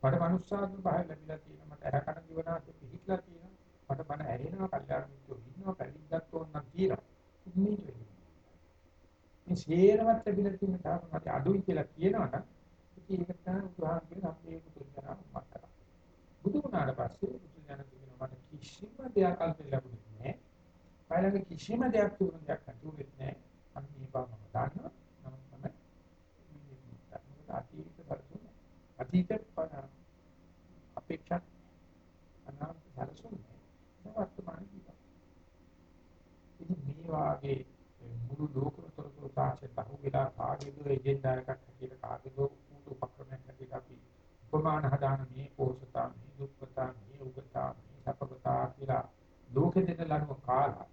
මට මනුස්සාත්ම පහල ලැබිලා තියෙනවා මට ඇහැකට දිවනාසේ පිහිట్లా තියෙනවා මට බණ ඇහෙනවා කල්යාණ මිත්‍රෝ ඉන්නවා පැවිද්දක් ඕන නම් තියෙනවා. මේ වෙන්නේ. මේ ශේරවත් ලැබිලා තියෙන තාම මට අඩුයි කියලා කියනවනම් ඉතින් ඒක තමයි උදාහරණයක් අපේ පුදුජනා මතක. බුදු වුණාට පස්සේ පුදුජනා කියනවා මට කිසිම දෙයක් අල්පේ ලැබුණේ නැහැ. කාලෙක කිසිම දෙයක් තුන දෙයක් අතුරුෙත් නැහැ. මම මේ බව මම දන්නවා. නමුත් මම අතීත සරසුන අතීත අපේක්ෂා අනාගත සරසුන වර්තමාන ජීවිතය. ඉතින් මේ වාගේ මුළු ලෝකතර තාක්ෂේ බහුවිලා කාගේද එජෙන්ඩා එකක් හැටියට කාගේද උපක්‍රමයක් හැටියට අපි උපමාන හදාන මේ පෝසතා මේ දුක්ඛතා මේ උගතා මේ සපගතා කියලා ලෝකෙ දෙන ලනුව කාලා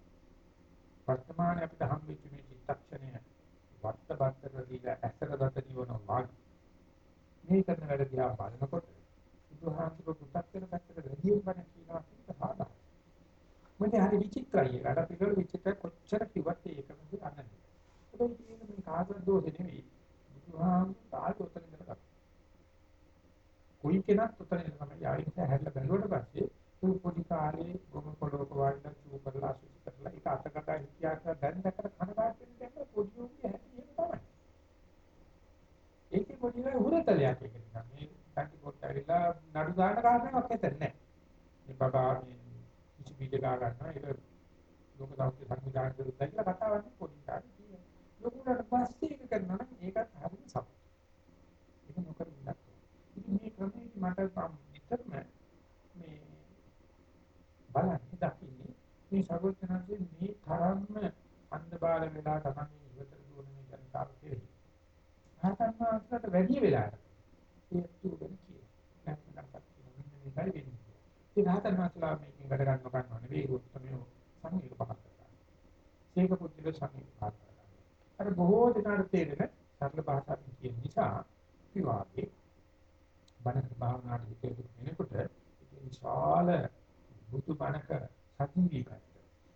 වර්තමානයේ අපිට හම්බෙච්ච මේ චිත්තක්ෂණය වර්තබත්තර දීලා ඇසර දත දිවන වාග් මේ කරන වැඩ දිහා බලනකොට බුදුහාමුදුරුවෝ පුතක් වෙන පැත්තට රැඳීම් බණ කියනවා කියන සාධාරණ මොකද හරි විචිත්‍රයි. රට පිළිවෙල විචිත්‍ර කොච්චර කිව්වත් ඒකම අන්නන්නේ. ඒක කියන්නේ මේ කාගවත් දෝෂෙ නෙවෙයි. බුදුහාමුදුරුවෝ තාල් උත්තර දෙනවා. කොයි කෙනෙක් උත්තර දෙනවා තමයි ආයෙත් හැරලා බැලුවට පස්සේ ඒ පොඩි කාලේ ගොම පොළොක වාඩිලා චූ කරලා සුසු කරලා ඒක අතකට ඉතිහාස දැන් දැකලා කනගාටු වෙන දෙයක් පොඩි උන්ගේ හැටි එහෙම තමයි. ඒකේ පොඩි වෙයි හුරතලයක් ඒක නිකන් මේ කටි කොට ඇවිල්ලා නඩු දාන්න කාරණාවක් නැතර නෑ. මේ බබා මේ කිසි බීජ ගා ගන්නවා ඒක ලෝක සෞඛ්‍ය සංවිධානය විරුද්ධයි කියලා කතාවක් පොඩි කාලේ කියනවා. ලොකුට පස්සේ ඒක කරනවා නම් ඒකත් හරියට සපෝට්. ඒක නොකර ඉන්නත්. ඉතින් මේ ක්‍රමයේ මට විතරම මේ බලන්න දකින්නේ මේ සර්වඥාන්සේ මේ තරම්ම අන්ධබාල වෙලා තමයි ඉවතට දුවන මේ ජනතාව කෙරෙහි. හතන්නාට වැඩි වෙලාවක් ඒ තුගෙන කියනවා. නැත්නම් මේකයි වෙන්නේ. ඉතින් හතන්නාස්ලා මේකෙන් වැඩ ගන්න ගන්නව නෙවෙයි උත්තරම සංකේත පහක් කරගන්න. ඒක පුදුල සංකේත පහක් කරගන්න. අර බොහෝ දෙනාට තේරෙන සරල භාෂාවෙන් කියන නිසා විවාදේ බණක භාවනාවට හිතේ වෙනකොට ඒක විශාල බුදු බණක සතිවිකයි.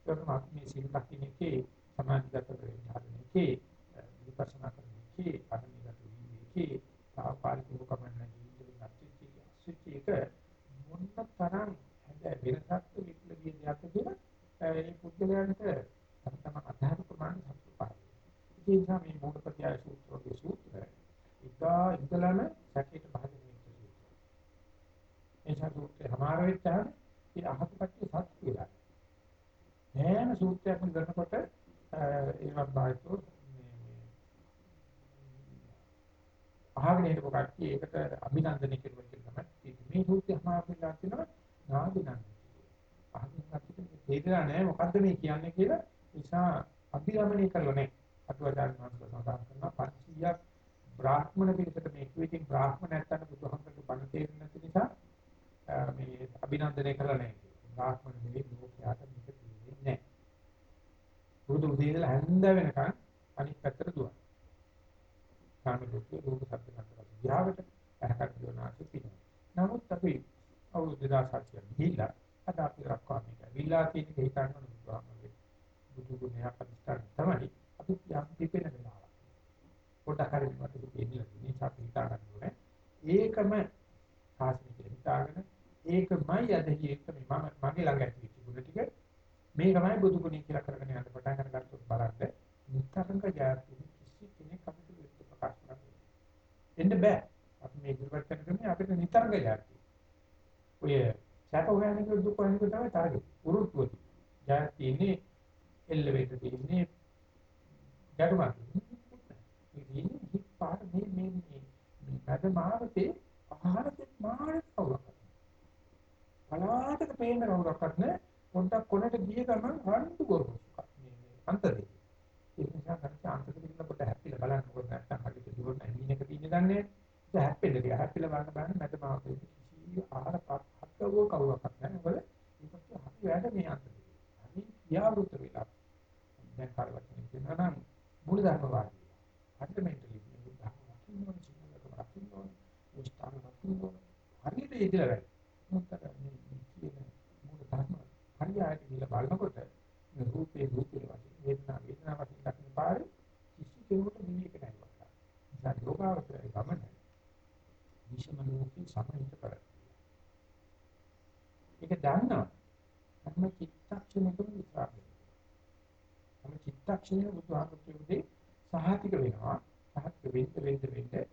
ඒකම මේ සිල් දකින්නකේ සමාධිගත වෙන්නේ විපස්සනා කරන්නේ අරණිගත වීමේ සාපාරික උපකමන ජීවිතේ අත්‍යච්චි අසුචික මොන්න තරම් හැබැයි වෙනසක් විප්ලවීය දෙයක් කියලා ඒ පුද්ගලයන්ට තම තම අධ්‍යාත්ම ප්‍රමාණ සතුටුපායි. ඒ නිසා මේ මොහොතපතිය සූත්‍රයේ සූත්‍රය ඉතා ඉතලම සැකයට භාජනය වෙච්ච සූත්‍රය. ඒ සූත්‍රය හමාර වෙච්චාම ඒ අහකට සත්‍ය වෙලා. නෑම සූත්‍රයක්ම කරනකොට ඒවත් බාහිර අහගෙන හිටපු කට්ටිය ඒකට අභිනන්දනය කෙරුවා කියලා තමයි මේ සූත්‍රය හමාරලා කියනවා නාදිනන්ද. අහගෙන කට්ටියට තේරෙලා නැහැ මොකද්ද මේ කියන්නේ කියලා නිසා අභිරමණය කරලා නැහැ. අටුවාචාර්ය වහන්සේ සඳහන් කරනවා 500ක් බ්‍රාහ්මණ පිළිසක මේ කිවිතින් බ්‍රාහ්මණ නැත්තන බුදුහමකට බණ තේරෙන්නේ නැති නිසා මේ අභිනන්දනය කරලා නැහැ. බ්‍රාහ්මණ නෙවෙයි ලෝකයාට මේක තේරෙන්නේ නැහැ. බුදු උදේලා හැන්ද වෙනකන් අනිත් පැත්තට දුවන. කාම දුක්ඛ රූප සත්‍ය මතක විහාවට අහකට දුවනාසු පිනවා. නමුත් අපි අවුරුදු 2700 ගිහිල්ලා අද අපි රක්වා මේක. විලා කියන එක හිතන්න බුදුහාමගේ බුදු ගුණය අපිට තමයි අපි යම් පිපෙන වෙලාව. පොඩක් හරි මට දෙන්නේ නැහැ. අපි හිතා ගන්න ඕනේ. ඒකම සාසනික හිතාගෙන ඒකමයි අද හේතු මම මගේ ළඟ ඇති වෙච්ච ගුණ ටික මේකමයි බුදු ගුණය කියලා කරගෙන යන්න පටන් අරගත්තොත් බලන්න නිතරංග ජාති කිසි කෙනෙක් අපිට විස්තර ප්‍රකාශ කරන්න එන්න බෑ අපි මේ ඉදිරියට කරන්නේ අපිට නිතරංග ජාති ඔය සැප හොයන්නේ දුක හොයන්නේ තමයි තරගේ උරුත්වති ජාති ඉන්නේ එල්ලෙවෙට තියෙන්නේ ගැටුමක්. මේ ඉන්නේ හිත් පාර මේ මේ මේ මද මාවතේ ආහාරයේ මාන කවුරක් පලාතක පේන්න කවුරක්වත් නැහැ. පොඩ්ඩක් කොනට ගිය ගමන් රණ්ඩු කරනවා මේ අන්තරේ ඒ නිසා කරච්ච අන්තරේ ඉන්න කොට හැප්පිලා බලන්න. මොකද නැත්තම් හරියට දුර නැහිනක තියෙන දන්නේ ඒක හැප්පෙන්න ගියා හැප්පිලා බලන්න බලන්න මැද මාව කිසි ආහාර පහක්කව කවුරක්වත් නැහැ. මොකද ඒකට හරි වැඩ මේ අන්තරේ හරි ක්‍රියාවෘත වෙලා. දැන් කාර්යවලින් කියනවා නම් මූල ධර්මවාදී ෆන්ඩමෙන්ටලි මේ ධර්ම වකින්න ඕනේ සිංහලකම රකින්න ඕනේ උස්තාන රකින්න ඕනේ හරියට ඉදලා වැඩ මොකද මේ කියන මූල ධර්ම හරියට කියලා බලනකොට මේ රූපේ රූපේ වශයෙන් වේදනා වේදනා වශයෙන් දකින්න පාරේ කිසි කෙනෙකුට මේක නැහැ වගේ. ඉතින් යෝගාවචරයේ ගමන විෂම ලෝකේ සමහිත කරයි. ඒක දන්නවා. හැම චිත්තක්ෂණයකම විස්තරයි. හැම චිත්තක්ෂණයකම බුදුහාමුදුරුවෝ සහතික වෙනවා. සහතික වෙන්න වෙන්න වෙන්න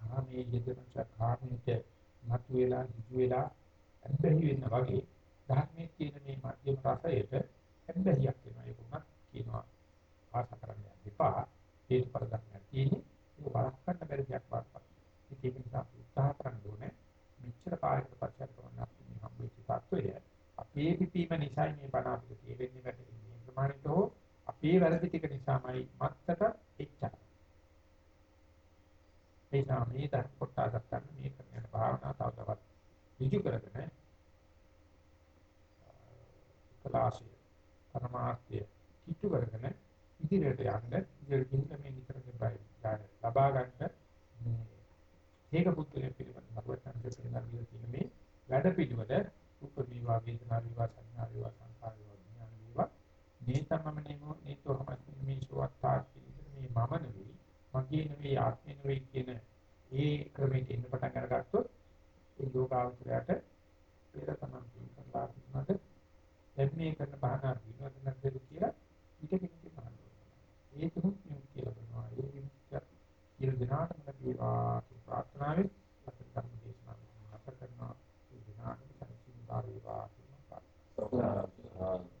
කාමයේ යෙදෙන කාමයේ මතුවලා හිතුවලා ඇබ්බැහි වෙන්න වගේ ධර්මයේ තියෙන මේ මධ්‍යම රසයට ඇබ්බැහියක් වෙනවා ඒක උනත් කියනවා. ආශා කරන්න එපා. හේතුඵල ධර්මයක් තියෙන්නේ. ඒක වළක්වන්න බැරි දෙයක් වාස්පත් ඒක නිසා උත්සාහ කරන්න ඕනේ මෙච්චර කාලයකට පස්සෙ කරන අපි මේ හම්බෙච්ච තත්ත්වය අපේ පිටීම නිසා මේ බණ අපිට තේරෙන්නේ වැටෙන්නේ ප්‍රමාණිත හෝ අපේ වැරදි ටික නිසාමයි මත්තට එච්චර ඒ සාමී ධර්ම කොටස ගන්න මේ කරන භාවනා තව තවත් විජු කරගෙන කලාශය පරමාර්ථය කිට්ටු කරගෙන ඉදිරියට යන්න ඉදිරියට ගිහින් මේ නිතරම බයි ලබා ගන්න මේ ඒක පුද්ගලයා පිළිබඳව මතකයන් දෙපිටන විදිහට මේ වැඩ පිළිවෙල රූප විවා වේදනා විවා සංඥා විවා සංකාර විවා විඥාන විවා මේ තමම නෙමෝ නේතෝහම මේ සුවත්තා මේ මම නෙවෙයි මගේ නෙවෙයි ආත්මෙ නෙවෙයි කියන ඒ ක්‍රමයට එන්න පටන් අරගත්තොත් ඒ යෝගාවචරයට පෙර තමන් කරලා තිබුණාට දැන් මේ කරන භාවනා විනෝද නැද්ද කියලා ඊටකින් බලන්න. ඒ තුමුත් මේ කියලා කරනවා. ඒ විමුක්තිය ඉර දිනාටම ලැබේවා කියන ප්‍රාර්ථනාවෙන් අපේ ධර්ම දේශනාව නැවත කරනවා. ඒ දිනාටම සංසිඳා වේවා කියන ප්‍රාර්ථනාව.